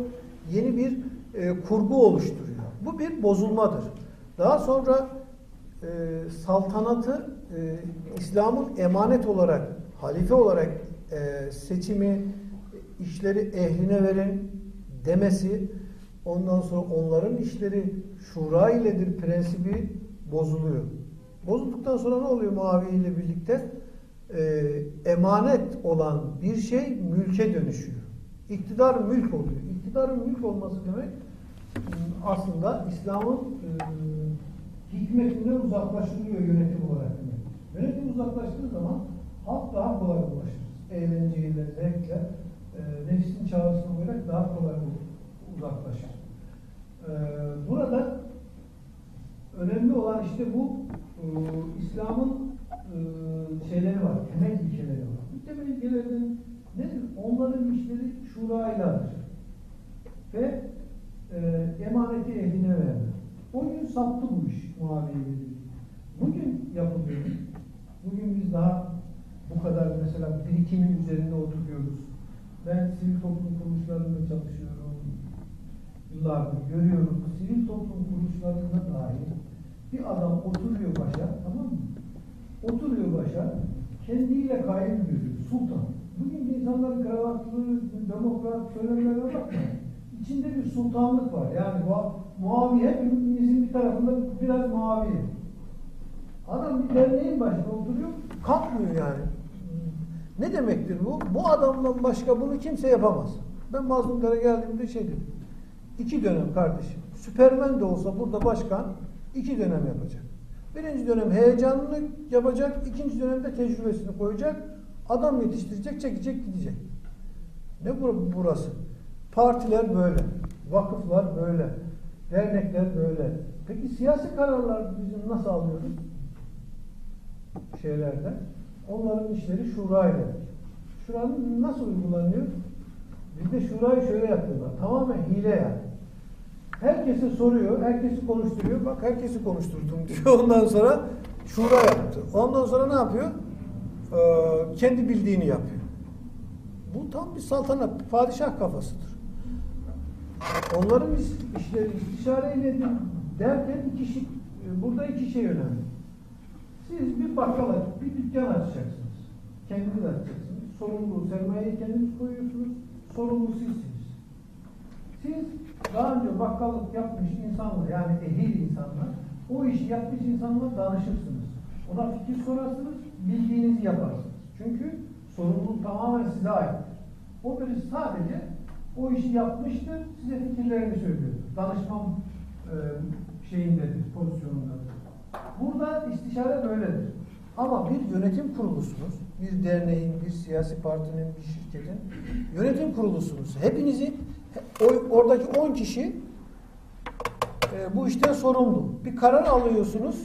Yeni bir e, kurgu oluşturuyor. Bu bir bozulmadır. Daha sonra e, saltanatı e, İslam'ın emanet olarak, halife olarak e, seçimi, işleri ehline verin demesi, ondan sonra onların işleri şura iledir prensibi bozuluyor. Bozulduktan sonra ne oluyor Muaviye ile birlikte? Ee, emanet olan bir şey mülke dönüşüyor. İktidar mülk oluyor. İktidarın mülk olması demek aslında İslam'ın e, hikmetinden uzaklaşılıyor yönetim olarak. Yönetim uzaklaştığı zaman halk daha kolay ulaşır. Eğlenceyle, zevkle, e, nefsin çağrısına uyarak daha kolay uzaklaşır. E, burada önemli olan işte bu e, İslam'ın e, şeyleri var, temel ilkeleri var. Bu temel ilkelerden nedir? Onların işleri şurayladır. Ve e, emaneti ehline verme. O gün saptı bu iş Muaviye'yle. Bugün yapılıyor. Bugün biz daha bu kadar mesela birikimin üzerinde oturuyoruz. Ben sivil toplum kuruluşlarında çalışıyorum. Yıllardır görüyorum. Sivil toplum kuruluşlarında dahi bir adam oturuyor başa, tamam mı? Oturuyor başa, kendiyle kayyum görüyor, sultan. Bugün insanların kravatlı, demokrat söylemlerine bakmayın. İçinde bir sultanlık var. Yani Muaviye hepimizin bir tarafında biraz Muaviye. Adam bir derneğin başında oturuyor, kalkmıyor yani. Ne demektir bu? Bu adamdan başka bunu kimse yapamaz. Ben mazlumlara geldiğimde şey dedim. İki dönem kardeşim. Süpermen de olsa burada başkan iki dönem yapacak. Birinci dönem heyecanını yapacak, ikinci dönemde tecrübesini koyacak, adam yetiştirecek, çekecek, gidecek. Ne bu- burası? Partiler böyle, vakıflar böyle, dernekler böyle. Peki siyasi kararlar bizim nasıl alıyoruz? Şeylerde. Onların işleri şurayla. Şuranın nasıl uygulanıyor? Bizde şurayı şöyle yapıyorlar. Tamamen hile yani. Herkese soruyor, herkesi konuşturuyor. Bak herkesi konuşturdum diyor. (laughs) Ondan sonra şura yaptı. Ondan sonra ne yapıyor? Ee, kendi bildiğini yapıyor. Bu tam bir saltanat, padişah kafasıdır. Onların iş- işleri istişareyle derken iki şey, burada iki şey önemli. Siz bir bakkal bir dükkan açacaksınız. Kendiniz açacaksınız. Sorumluluğu, sermayeyi kendiniz koyuyorsunuz. Sorumlu sizsiniz. Siz daha önce bakkallık yapmış insanlar, yani ehil insanlar, o işi yapmış insanlara danışırsınız. Ona fikir sorarsınız, bildiğinizi yaparsınız. Çünkü sorumluluk tamamen size aittir. O birisi sadece o işi yapmıştır, size fikirlerini söylüyor. Danışman e, şeyindedir, pozisyonundadır. Burada istişare böyledir. Ama bir yönetim kurulusunuz, bir derneğin, bir siyasi partinin, bir şirketin yönetim kurulusunuz. Hepinizi, o- oradaki 10 kişi e, bu işten sorumlu. Bir karar alıyorsunuz.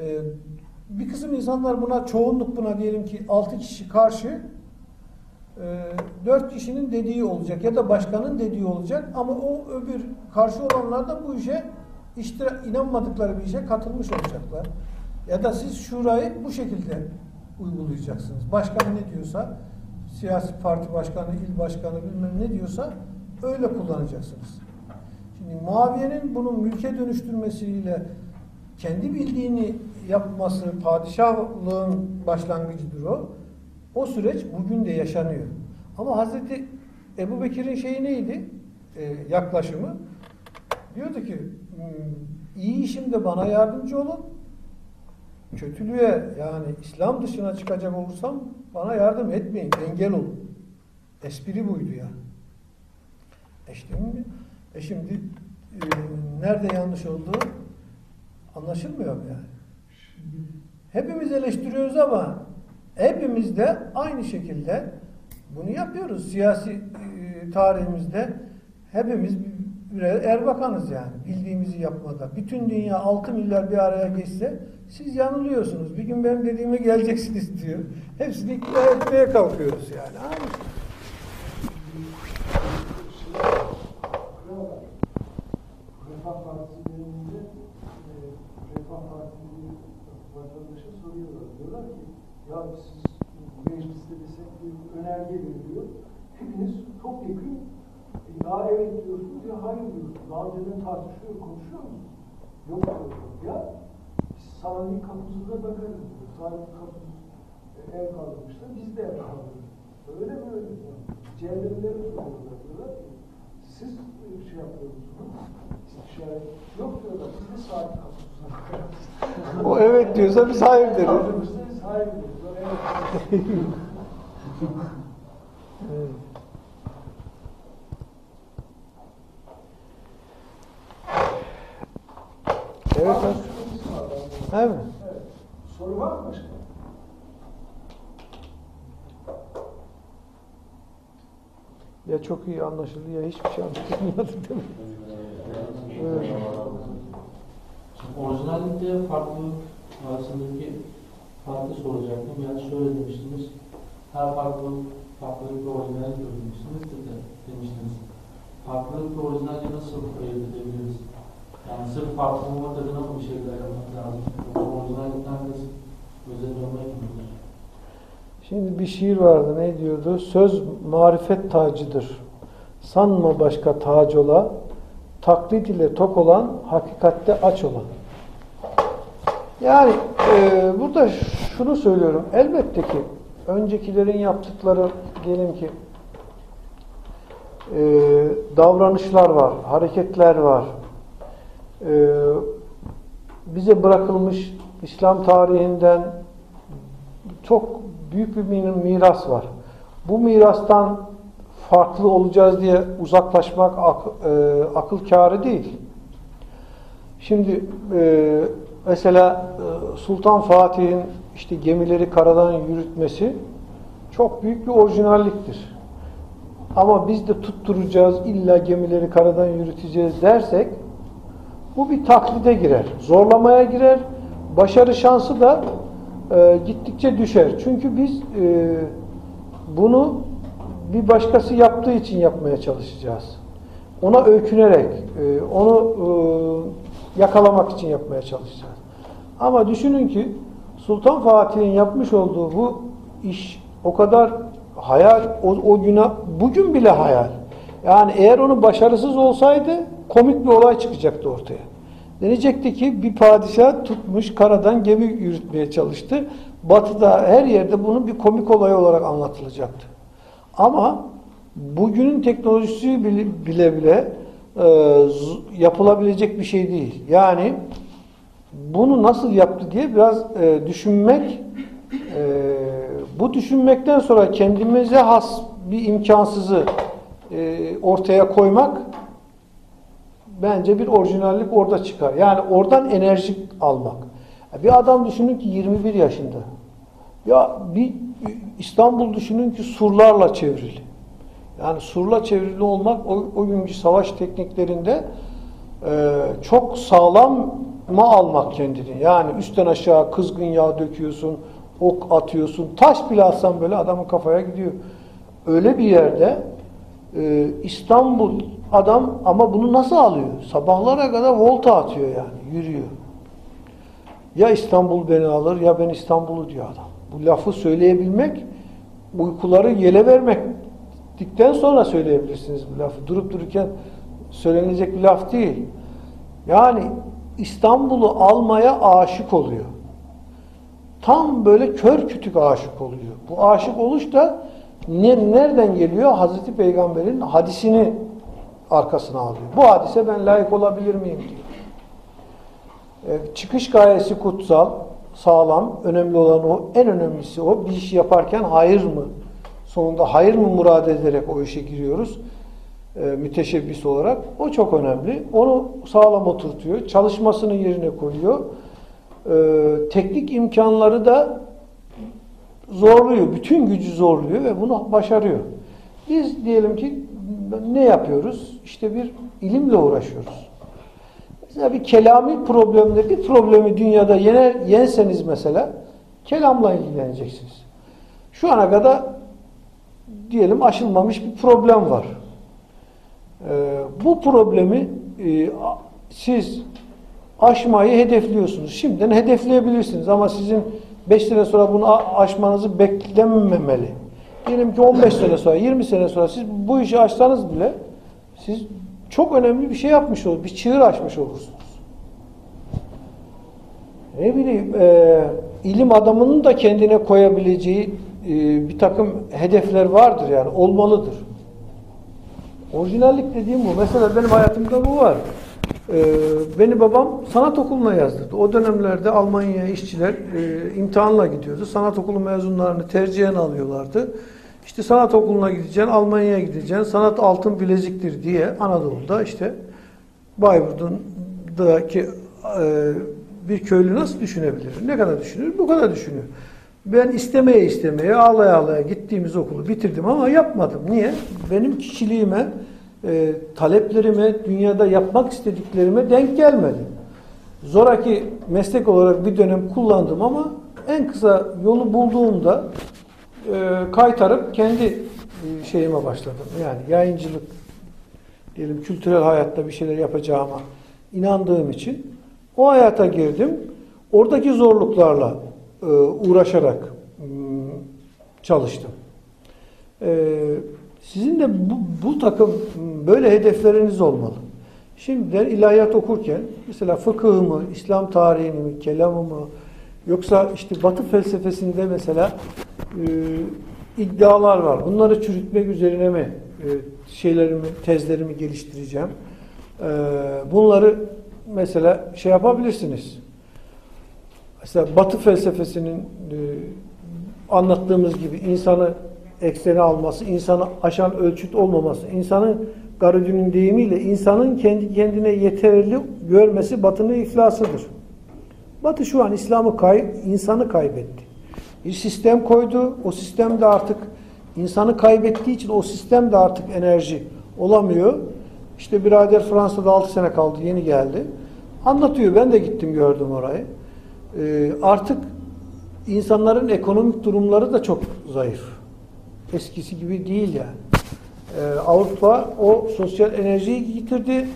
E, bir kısım insanlar buna, çoğunluk buna diyelim ki 6 kişi karşı, e, 4 kişinin dediği olacak ya da başkanın dediği olacak ama o öbür karşı olanlar da bu işe işte inanmadıkları bir işe katılmış olacaklar. Ya da siz şurayı bu şekilde uygulayacaksınız. Başkan ne diyorsa, siyasi parti başkanı, il başkanı bilmem ne diyorsa öyle kullanacaksınız. Şimdi Muaviye'nin bunun mülke dönüştürmesiyle kendi bildiğini yapması padişahlığın başlangıcıdır o. O süreç bugün de yaşanıyor. Ama Hazreti Ebu Bekir'in şeyi neydi? Ee, yaklaşımı. Diyordu ki "Hmm, iyi işimde bana yardımcı olun. Kötülüğe yani İslam dışına çıkacak olursam bana yardım etmeyin, engel olun. Espri buydu yani. E şimdi, e şimdi e, nerede yanlış olduğu anlaşılmıyor mu yani? Hepimiz eleştiriyoruz ama hepimiz de aynı şekilde bunu yapıyoruz. Siyasi e, tarihimizde hepimiz birer erbakanız yani bildiğimizi yapmada. Bütün dünya 6 milyar bir araya geçse siz yanılıyorsunuz. Bir gün benim dediğime geleceksiniz diyor. Hepsini ikna etmeye kalkıyoruz yani. Aynı şey. E, ya siz mecliste desek bir önerge veriliyor. Hepiniz topyekun e, ya evet diyorsunuz ya hayır diyorsunuz. Daha önceden tartışıyor, konuşuyor musunuz? Yok diyorlar. Ya sarayın kapısına bakarız. Sarayın kapısı e, el kaldırmışlar. Biz de el kaldırırız. Öyle mi öyle? Soruyorlar. Diyorlar ki siz e, şey yapıyor musunuz? İstişare yok diyorlar. Biz de saat kapısına. O evet diyorsa biz hayır deriz. Kaldırmışsınız, hayır deriz. Evet. Evet. Evet. Bazı evet. şüphemiz var. Değil mi? Evet. Soru var mı başka? Ya çok iyi anlaşıldı ya hiçbir şey anlaşılmadı değil mi? Evet. Orijinallikte farklılık arasındaki farkı soracaktım. Yani şöyle demiştiniz. Her farklılık, farklılık ve orijinallik demiştiniz de demiştiniz. Farklılık ve orijinalliği nasıl ayırt edebiliriz? Yani sırf farklı olmak adına bir şeyler yapmak lazım? Orijinallikten kısıt özel olmayı mı? Şimdi bir şiir vardı ne diyordu? Söz marifet tacıdır. Sanma başka tac ola, taklit ile tok olan, hakikatte aç olan. Yani e, burada şunu söylüyorum. Elbette ki öncekilerin yaptıkları diyelim ki e, davranışlar var, hareketler var. E, bize bırakılmış İslam tarihinden çok büyük bir mi- miras var. Bu mirastan farklı olacağız diye uzaklaşmak ak- e, akıl kârı değil. Şimdi e, mesela e, Sultan Fatih'in işte gemileri karadan yürütmesi çok büyük bir orijinalliktir. Ama biz de tutturacağız, illa gemileri karadan yürüteceğiz dersek bu bir taklide girer, zorlamaya girer. Başarı şansı da e, gittikçe düşer. Çünkü biz e, bunu bir başkası yaptığı için yapmaya çalışacağız. Ona öykünerek, e, onu e, yakalamak için yapmaya çalışacağız. Ama düşünün ki Sultan Fatih'in yapmış olduğu bu iş o kadar hayal, o, o güne bugün bile hayal. Yani eğer onu başarısız olsaydı komik bir olay çıkacaktı ortaya. Denecekti ki bir padişah tutmuş karadan gemi yürütmeye çalıştı. Batı'da her yerde bunun bir komik olay olarak anlatılacaktı. Ama bugünün teknolojisi bile bile, bile e, yapılabilecek bir şey değil. Yani bunu nasıl yaptı diye biraz e, düşünmek Ee, bu düşünmekten sonra kendimize has bir imkansızı e, ortaya koymak bence bir orijinallik orada çıkar. Yani oradan enerji almak. Bir adam düşünün ki 21 yaşında. Ya bir İstanbul düşünün ki surlarla çevrili. Yani surla çevrili olmak o, o günkü savaş tekniklerinde e, çok sağlam ma almak kendini. Yani üstten aşağı kızgın yağ döküyorsun, ok atıyorsun, taş bile atsan böyle adamın kafaya gidiyor. Öyle bir yerde e, İstanbul adam ama bunu nasıl alıyor? Sabahlara kadar volta atıyor yani, yürüyor. Ya İstanbul beni alır ya ben İstanbul'u diyor adam. Bu lafı söyleyebilmek, uykuları yele vermektikten sonra söyleyebilirsiniz bu lafı. Durup dururken söylenecek bir laf değil. Yani İstanbul'u almaya aşık oluyor. Tam böyle kör kütük aşık oluyor. Bu aşık oluş da ne, nereden geliyor? Hazreti Peygamber'in hadisini arkasına alıyor. Bu hadise ben layık olabilir miyim diyor. Ee, çıkış gayesi kutsal, sağlam, önemli olan o, en önemlisi o. Bir iş yaparken hayır mı? Sonunda hayır mı murad ederek o işe giriyoruz? Ee, müteşebbis olarak. O çok önemli. Onu sağlam oturtuyor. Çalışmasını yerine koyuyor. Ee, teknik imkanları da zorluyor. Bütün gücü zorluyor ve bunu başarıyor. Biz diyelim ki ne yapıyoruz? İşte bir ilimle uğraşıyoruz. Mesela bir kelami problemde bir problemi dünyada yener, yenseniz mesela kelamla ilgileneceksiniz. Şu ana kadar diyelim aşılmamış bir problem var. Ee, bu problemi e, siz aşmayı hedefliyorsunuz. Şimdiden hedefleyebilirsiniz ama sizin 5 sene sonra bunu aşmanızı beklenmemeli. Diyelim ki 15 sene sonra, 20 sene sonra siz bu işi aşsanız bile siz çok önemli bir şey yapmış olursunuz. Bir çığır açmış olursunuz. Ne bileyim, e, ilim adamının da kendine koyabileceği e, bir takım hedefler vardır yani, olmalıdır. Orijinallik dediğim bu. Mesela benim hayatımda bu var. Ee, beni babam sanat okuluna yazdırdı. O dönemlerde Almanya'ya işçiler e, imtihanla gidiyordu. Sanat okulu mezunlarını tercihen alıyorlardı. İşte sanat okuluna gideceksin, Almanya'ya gideceksin, sanat altın bileziktir diye Anadolu'da işte Bayburt'undaki e, bir köylü nasıl düşünebilir? Ne kadar düşünür? Bu kadar düşünüyor. Ben istemeye istemeye, ağlaya ağlaya gittiğimiz okulu bitirdim ama yapmadım. Niye? Benim kişiliğime, e, taleplerime, dünyada yapmak istediklerime denk gelmedi. Zoraki meslek olarak bir dönem kullandım ama en kısa yolu bulduğumda e, kaytarıp kendi e, şeyime başladım. Yani yayıncılık, diyelim kültürel hayatta bir şeyler yapacağıma inandığım için o hayata girdim. Oradaki zorluklarla e, uğraşarak m, çalıştım. E, sizin de bu, bu takım m, böyle hedefleriniz olmalı. Şimdiden ilahiyat okurken mesela fıkıh mı, İslam tarihini mi, kelamı mı yoksa işte Batı felsefesinde mesela e, iddialar var. Bunları çürütmek üzerine mi e, şeylerimi, tezlerimi geliştireceğim? E, bunları mesela şey yapabilirsiniz. Mesela Batı felsefesinin e, anlattığımız gibi insanı eksene alması, insanı aşan ölçüt olmaması, insanın Garudin'in deyimiyle insanın kendi kendine yeterli görmesi Batı'nın iflasıdır. Batı şu an İslam'ı kay, insanı kaybetti. Bir sistem koydu. O sistem de artık insanı kaybettiği için o sistem de artık enerji olamıyor. İşte birader Fransa'da 6 sene kaldı, yeni geldi. Anlatıyor. Ben de gittim gördüm orayı. Ee, artık insanların ekonomik durumları da çok zayıf. Eskisi gibi değil yani. Ee, Avrupa o sosyal enerjiyi yitirdi.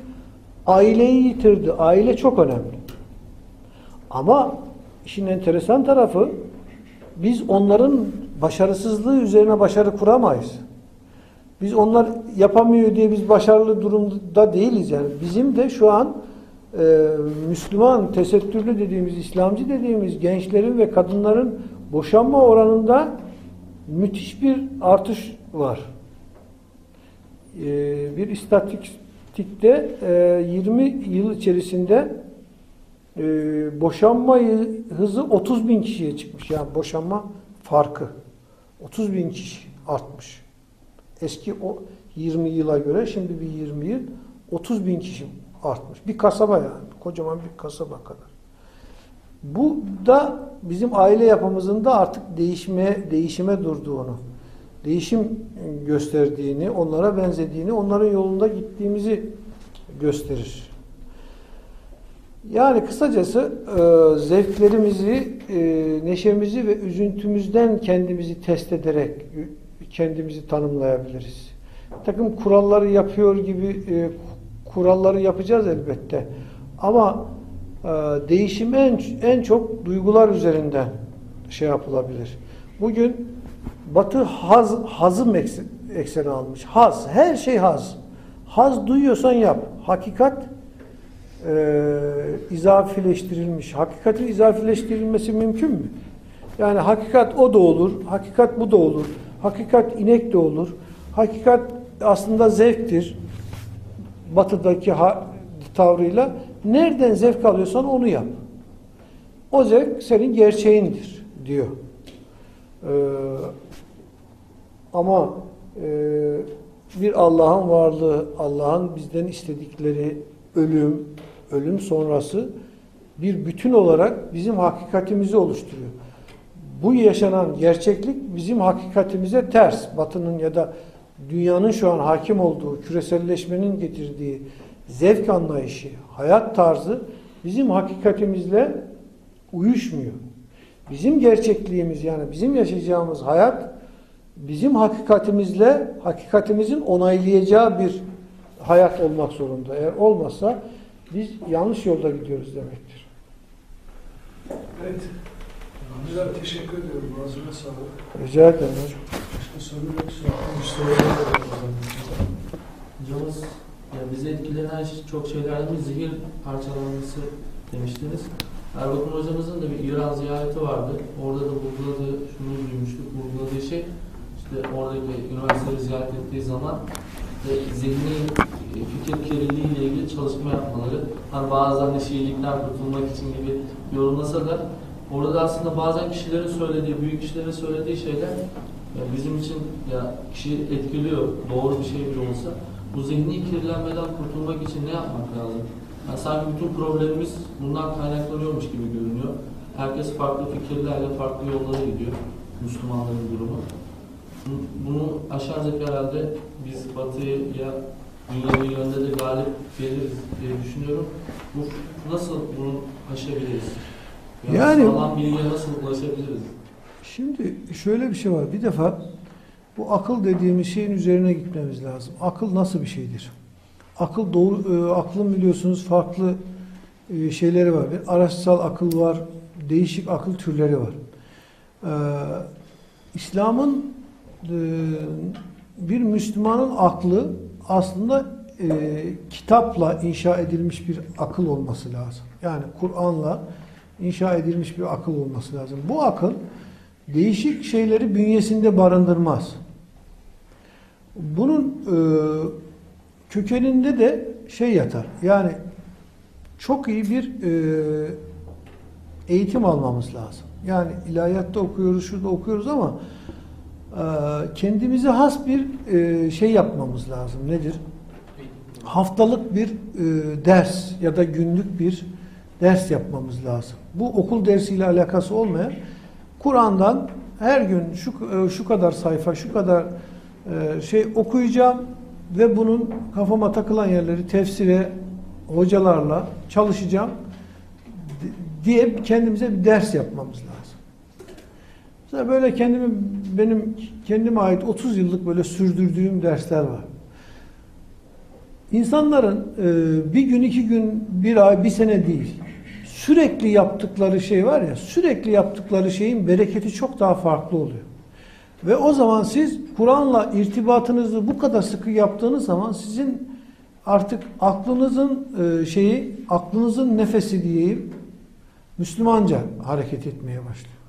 Aileyi yitirdi. Aile çok önemli. Ama işin enteresan tarafı biz onların başarısızlığı üzerine başarı kuramayız. Biz onlar yapamıyor diye biz başarılı durumda değiliz yani. Bizim de şu an e, Müslüman, tesettürlü dediğimiz, İslamcı dediğimiz gençlerin ve kadınların boşanma oranında müthiş bir artış var. E, bir istatistikte e, 20 yıl içerisinde e, boşanma hızı 30 bin kişiye çıkmış. Yani boşanma farkı. 30 bin kişi artmış. Eski o 20 yıla göre şimdi bir 20 yıl 30 bin kişi artmış. Bir kasaba yani. Kocaman bir kasaba kadar. Bu da bizim aile yapımızın da artık değişme, değişime durduğunu, değişim gösterdiğini, onlara benzediğini, onların yolunda gittiğimizi gösterir. Yani kısacası e, zevklerimizi, e, neşemizi ve üzüntümüzden kendimizi test ederek kendimizi tanımlayabiliriz. Bir takım kuralları yapıyor gibi e, kuralları yapacağız elbette. Ama e, değişim en, en çok duygular üzerinden şey yapılabilir. Bugün Batı haz, hazım eksen, ekseni almış. Haz, her şey haz. Haz duyuyorsan yap. Hakikat e, izafileştirilmiş. Hakikatin izafileştirilmesi mümkün mü? Yani hakikat o da olur, hakikat bu da olur. Hakikat inek de olur. Hakikat aslında zevktir. Batıdaki ha, tavrıyla nereden zevk alıyorsan onu yap. O zevk senin gerçeğindir diyor. Ee, ama e, bir Allah'ın varlığı, Allah'ın bizden istedikleri ölüm, ölüm sonrası bir bütün olarak bizim hakikatimizi oluşturuyor. Bu yaşanan gerçeklik bizim hakikatimize ters. Batının ya da dünyanın şu an hakim olduğu, küreselleşmenin getirdiği zevk anlayışı, hayat tarzı bizim hakikatimizle uyuşmuyor. Bizim gerçekliğimiz yani bizim yaşayacağımız hayat bizim hakikatimizle hakikatimizin onaylayacağı bir hayat olmak zorunda. Eğer olmazsa biz yanlış yolda gidiyoruz demektir. Evet. Güzel teşekkür ediyorum. Ağzına sağlık. Rica ederim hocam. Başka soru yoksa Hocamız ya bizi etkileyen çok şeylerden bir zehir parçalanması demiştiniz. Erbakan hocamızın da bir İran ziyareti vardı. Orada da vurguladığı, şunu duymuştuk, vurguladığı şey işte oradaki üniversiteleri ziyaret ettiği zaman işte zihni fikir kirliliği ile ilgili çalışma yapmaları. Hani bazen de Şiilikten kurtulmak için gibi yorumlasa da orada aslında bazen kişilerin söylediği, büyük kişilerin söylediği şeyler ya bizim için ya kişi etkiliyor, doğru bir şey bile olsa. Bu zihni kirlenmeden kurtulmak için ne yapmak lazım? Yani sanki bütün problemimiz bundan kaynaklanıyormuş gibi görünüyor. Herkes farklı fikirlerle farklı yollara gidiyor. Müslümanların durumu. Bunu aşarsak herhalde biz batıya dünyevi yönde de galip geliriz diye düşünüyorum. Bu nasıl bunu aşabiliriz? Yani, Yani- sağlam bilgiye nasıl ulaşabiliriz? Şimdi şöyle bir şey var. Bir defa bu akıl dediğimiz şeyin üzerine gitmemiz lazım. Akıl nasıl bir şeydir? Akıl doğru, e, aklın biliyorsunuz farklı e, şeyleri var. Bir araçsal akıl var, değişik akıl türleri var. Ee, İslam'ın e, bir Müslümanın aklı aslında e, kitapla inşa edilmiş bir akıl olması lazım. Yani Kur'an'la inşa edilmiş bir akıl olması lazım. Bu akıl değişik şeyleri bünyesinde barındırmaz. Bunun e, kökeninde de şey yatar. Yani çok iyi bir e, eğitim almamız lazım. Yani ilahiyatta okuyoruz, şurada okuyoruz ama kendimize has bir e, şey yapmamız lazım. Nedir? Haftalık bir e, ders ya da günlük bir ders yapmamız lazım. Bu okul dersiyle alakası olmayan Kur'an'dan her gün şu e, şu kadar sayfa, şu kadar şey okuyacağım ve bunun kafama takılan yerleri tefsire hocalarla çalışacağım di- diye kendimize bir ders yapmamız lazım. Mesela böyle kendimi benim kendime ait 30 yıllık böyle sürdürdüğüm dersler var. İnsanların e, bir gün, iki gün, bir ay, bir sene değil. Sürekli yaptıkları şey var ya, sürekli yaptıkları şeyin bereketi çok daha farklı oluyor. Ve o zaman siz Kur'an'la irtibatınızı bu kadar sıkı yaptığınız zaman sizin artık aklınızın e, şeyi, aklınızın nefesi diyeyim, Müslümanca hareket etmeye başlıyor.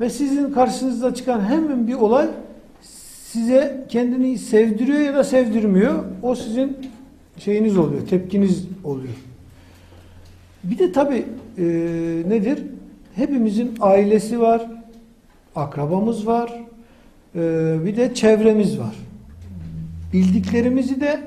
Ve sizin karşınızda çıkan hemen bir olay size kendini sevdiriyor ya da sevdirmiyor. O sizin şeyiniz oluyor, tepkiniz oluyor. Bir de tabii e, nedir? Hepimizin ailesi var, akrabamız var, e, bir de çevremiz var. Bildiklerimizi de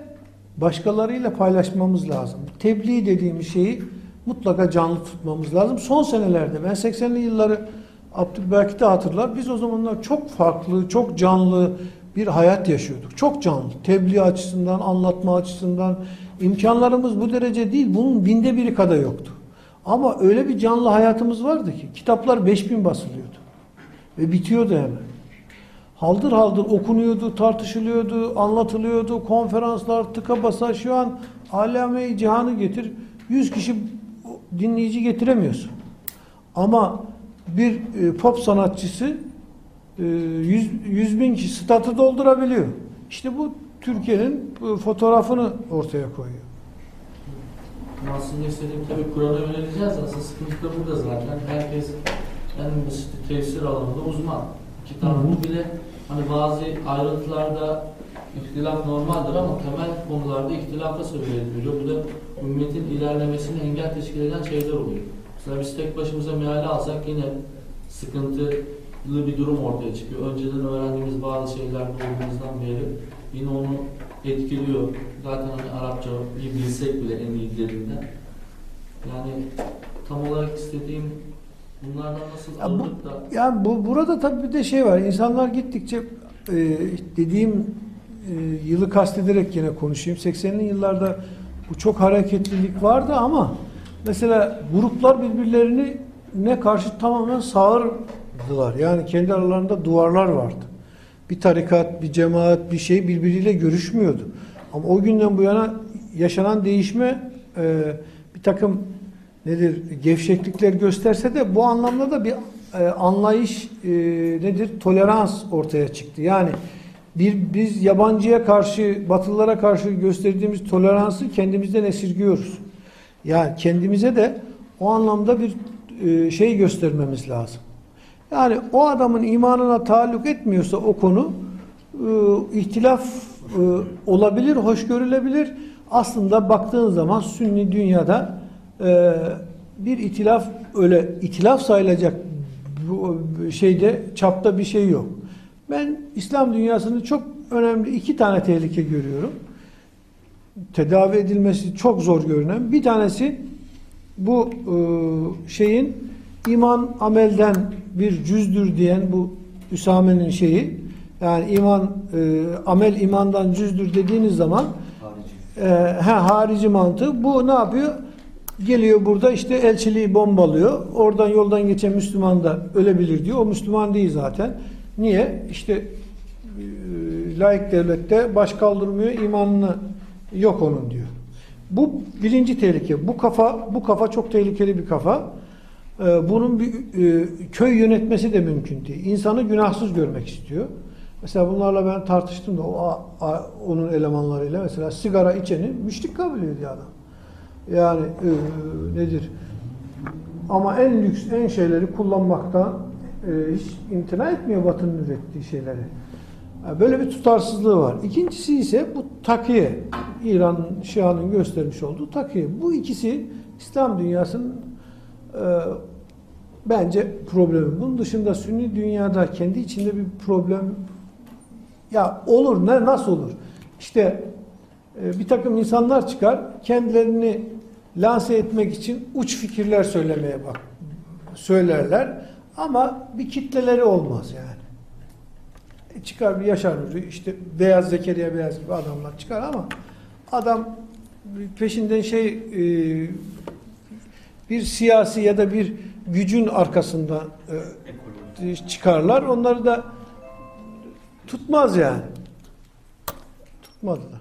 başkalarıyla paylaşmamız lazım. Tebliğ dediğimiz şeyi mutlaka canlı tutmamız lazım. Son senelerde ben 80'li yılları Abdülbaki de hatırlar. Biz o zamanlar çok farklı, çok canlı bir hayat yaşıyorduk. Çok canlı. Tebliğ açısından, anlatma açısından imkanlarımız bu derece değil. Bunun binde biri kadar yoktu. Ama öyle bir canlı hayatımız vardı ki kitaplar 5000 basılıyordu. Ve bitiyordu hemen. Haldır haldır okunuyordu, tartışılıyordu, anlatılıyordu, konferanslar tıka basa şu an aleme-i cihanı getir, 100 kişi dinleyici getiremiyorsun. Ama bir e, pop sanatçısı e, 100, 100 bin kişi statı doldurabiliyor. İşte bu Türkiye'nin e, fotoğrafını ortaya koyuyor. Aslında istediğim tabii Kur'an'a yöneleceğiz. Aslında sıkıntı da burada zaten. Herkes en basit tefsir alanında uzman. Kitap bu bile hani bazı ayrıntılarda ihtilaf normaldir ama temel konularda ihtilafa sebep ediyor. Bu da ümmetin ilerlemesine engel teşkil eden şeyler oluyor. Mesela biz tek başımıza meali alsak yine sıkıntılı bir durum ortaya çıkıyor. Önceden öğrendiğimiz bazı şeyler doğduğumuzdan beri yine onu etkiliyor. Zaten hani Arapça iyi bilsek bile en iyilerinden. Yani tam olarak istediğim bunlardan nasıl Ya bu- da Yani bu burada tabii bir de şey var. İnsanlar gittikçe e, dediğim e, yılı kastederek yine konuşayım. 80'li yıllarda bu çok hareketlilik vardı ama mesela gruplar birbirlerini ne karşı tamamen sağırdılar. Yani kendi aralarında duvarlar vardı. Bir tarikat, bir cemaat, bir şey birbiriyle görüşmüyordu. Ama o günden bu yana yaşanan değişme e, bir takım nedir gevşeklikler gösterse de bu anlamda da bir e, anlayış e, nedir tolerans ortaya çıktı. Yani bir biz yabancıya karşı batılılara karşı gösterdiğimiz toleransı kendimizden esirgiyoruz. Yani kendimize de o anlamda bir e, şey göstermemiz lazım. Yani o adamın imanına taalluk etmiyorsa o konu e, ihtilaf e, olabilir, hoş görülebilir. Aslında baktığın zaman sünni dünyada e, bir itilaf öyle itilaf sayılacak şeyde çapta bir şey yok. Ben İslam dünyasını çok önemli iki tane tehlike görüyorum. Tedavi edilmesi çok zor görünen. Bir tanesi bu e, şeyin iman amelden bir cüzdür diyen bu Üsame'nin şeyi yani iman e, amel imandan cüzdür dediğiniz zaman e, he, harici mantığı bu ne yapıyor? Geliyor burada işte elçiliği bombalıyor. Oradan yoldan geçen Müslüman da ölebilir diyor. O Müslüman değil zaten. Niye? İşte e, laik devlette baş kaldırmıyor, imanını yok onun diyor. Bu birinci tehlike. Bu kafa bu kafa çok tehlikeli bir kafa. Ee, bunun bir e, köy yönetmesi de mümkün değil. İnsanı günahsız görmek istiyor. Mesela bunlarla ben tartıştım da o a- a- onun elemanlarıyla mesela sigara içeni müşrik kabul ediyor adam. Yani e, nedir? Ama en lüks en şeyleri kullanmaktan e, hiç imtina etmiyor Batı'nın ürettiği şeyleri. Böyle bir tutarsızlığı var. İkincisi ise bu takiye. İran Şia'nın göstermiş olduğu takiye. Bu ikisi İslam dünyasının e, bence problemi. Bunun dışında Sünni dünyada kendi içinde bir problem ya olur ne nasıl olur? İşte e, bir takım insanlar çıkar kendilerini lanse etmek için uç fikirler söylemeye bak söylerler ama bir kitleleri olmaz yani. Çıkar bir Yaşar Nuri, işte Beyaz Zekeriya Beyaz gibi adamlar çıkar ama adam peşinden şey e, bir siyasi ya da bir gücün arkasında e, çıkarlar. Onları da tutmaz yani. Tutmadı da.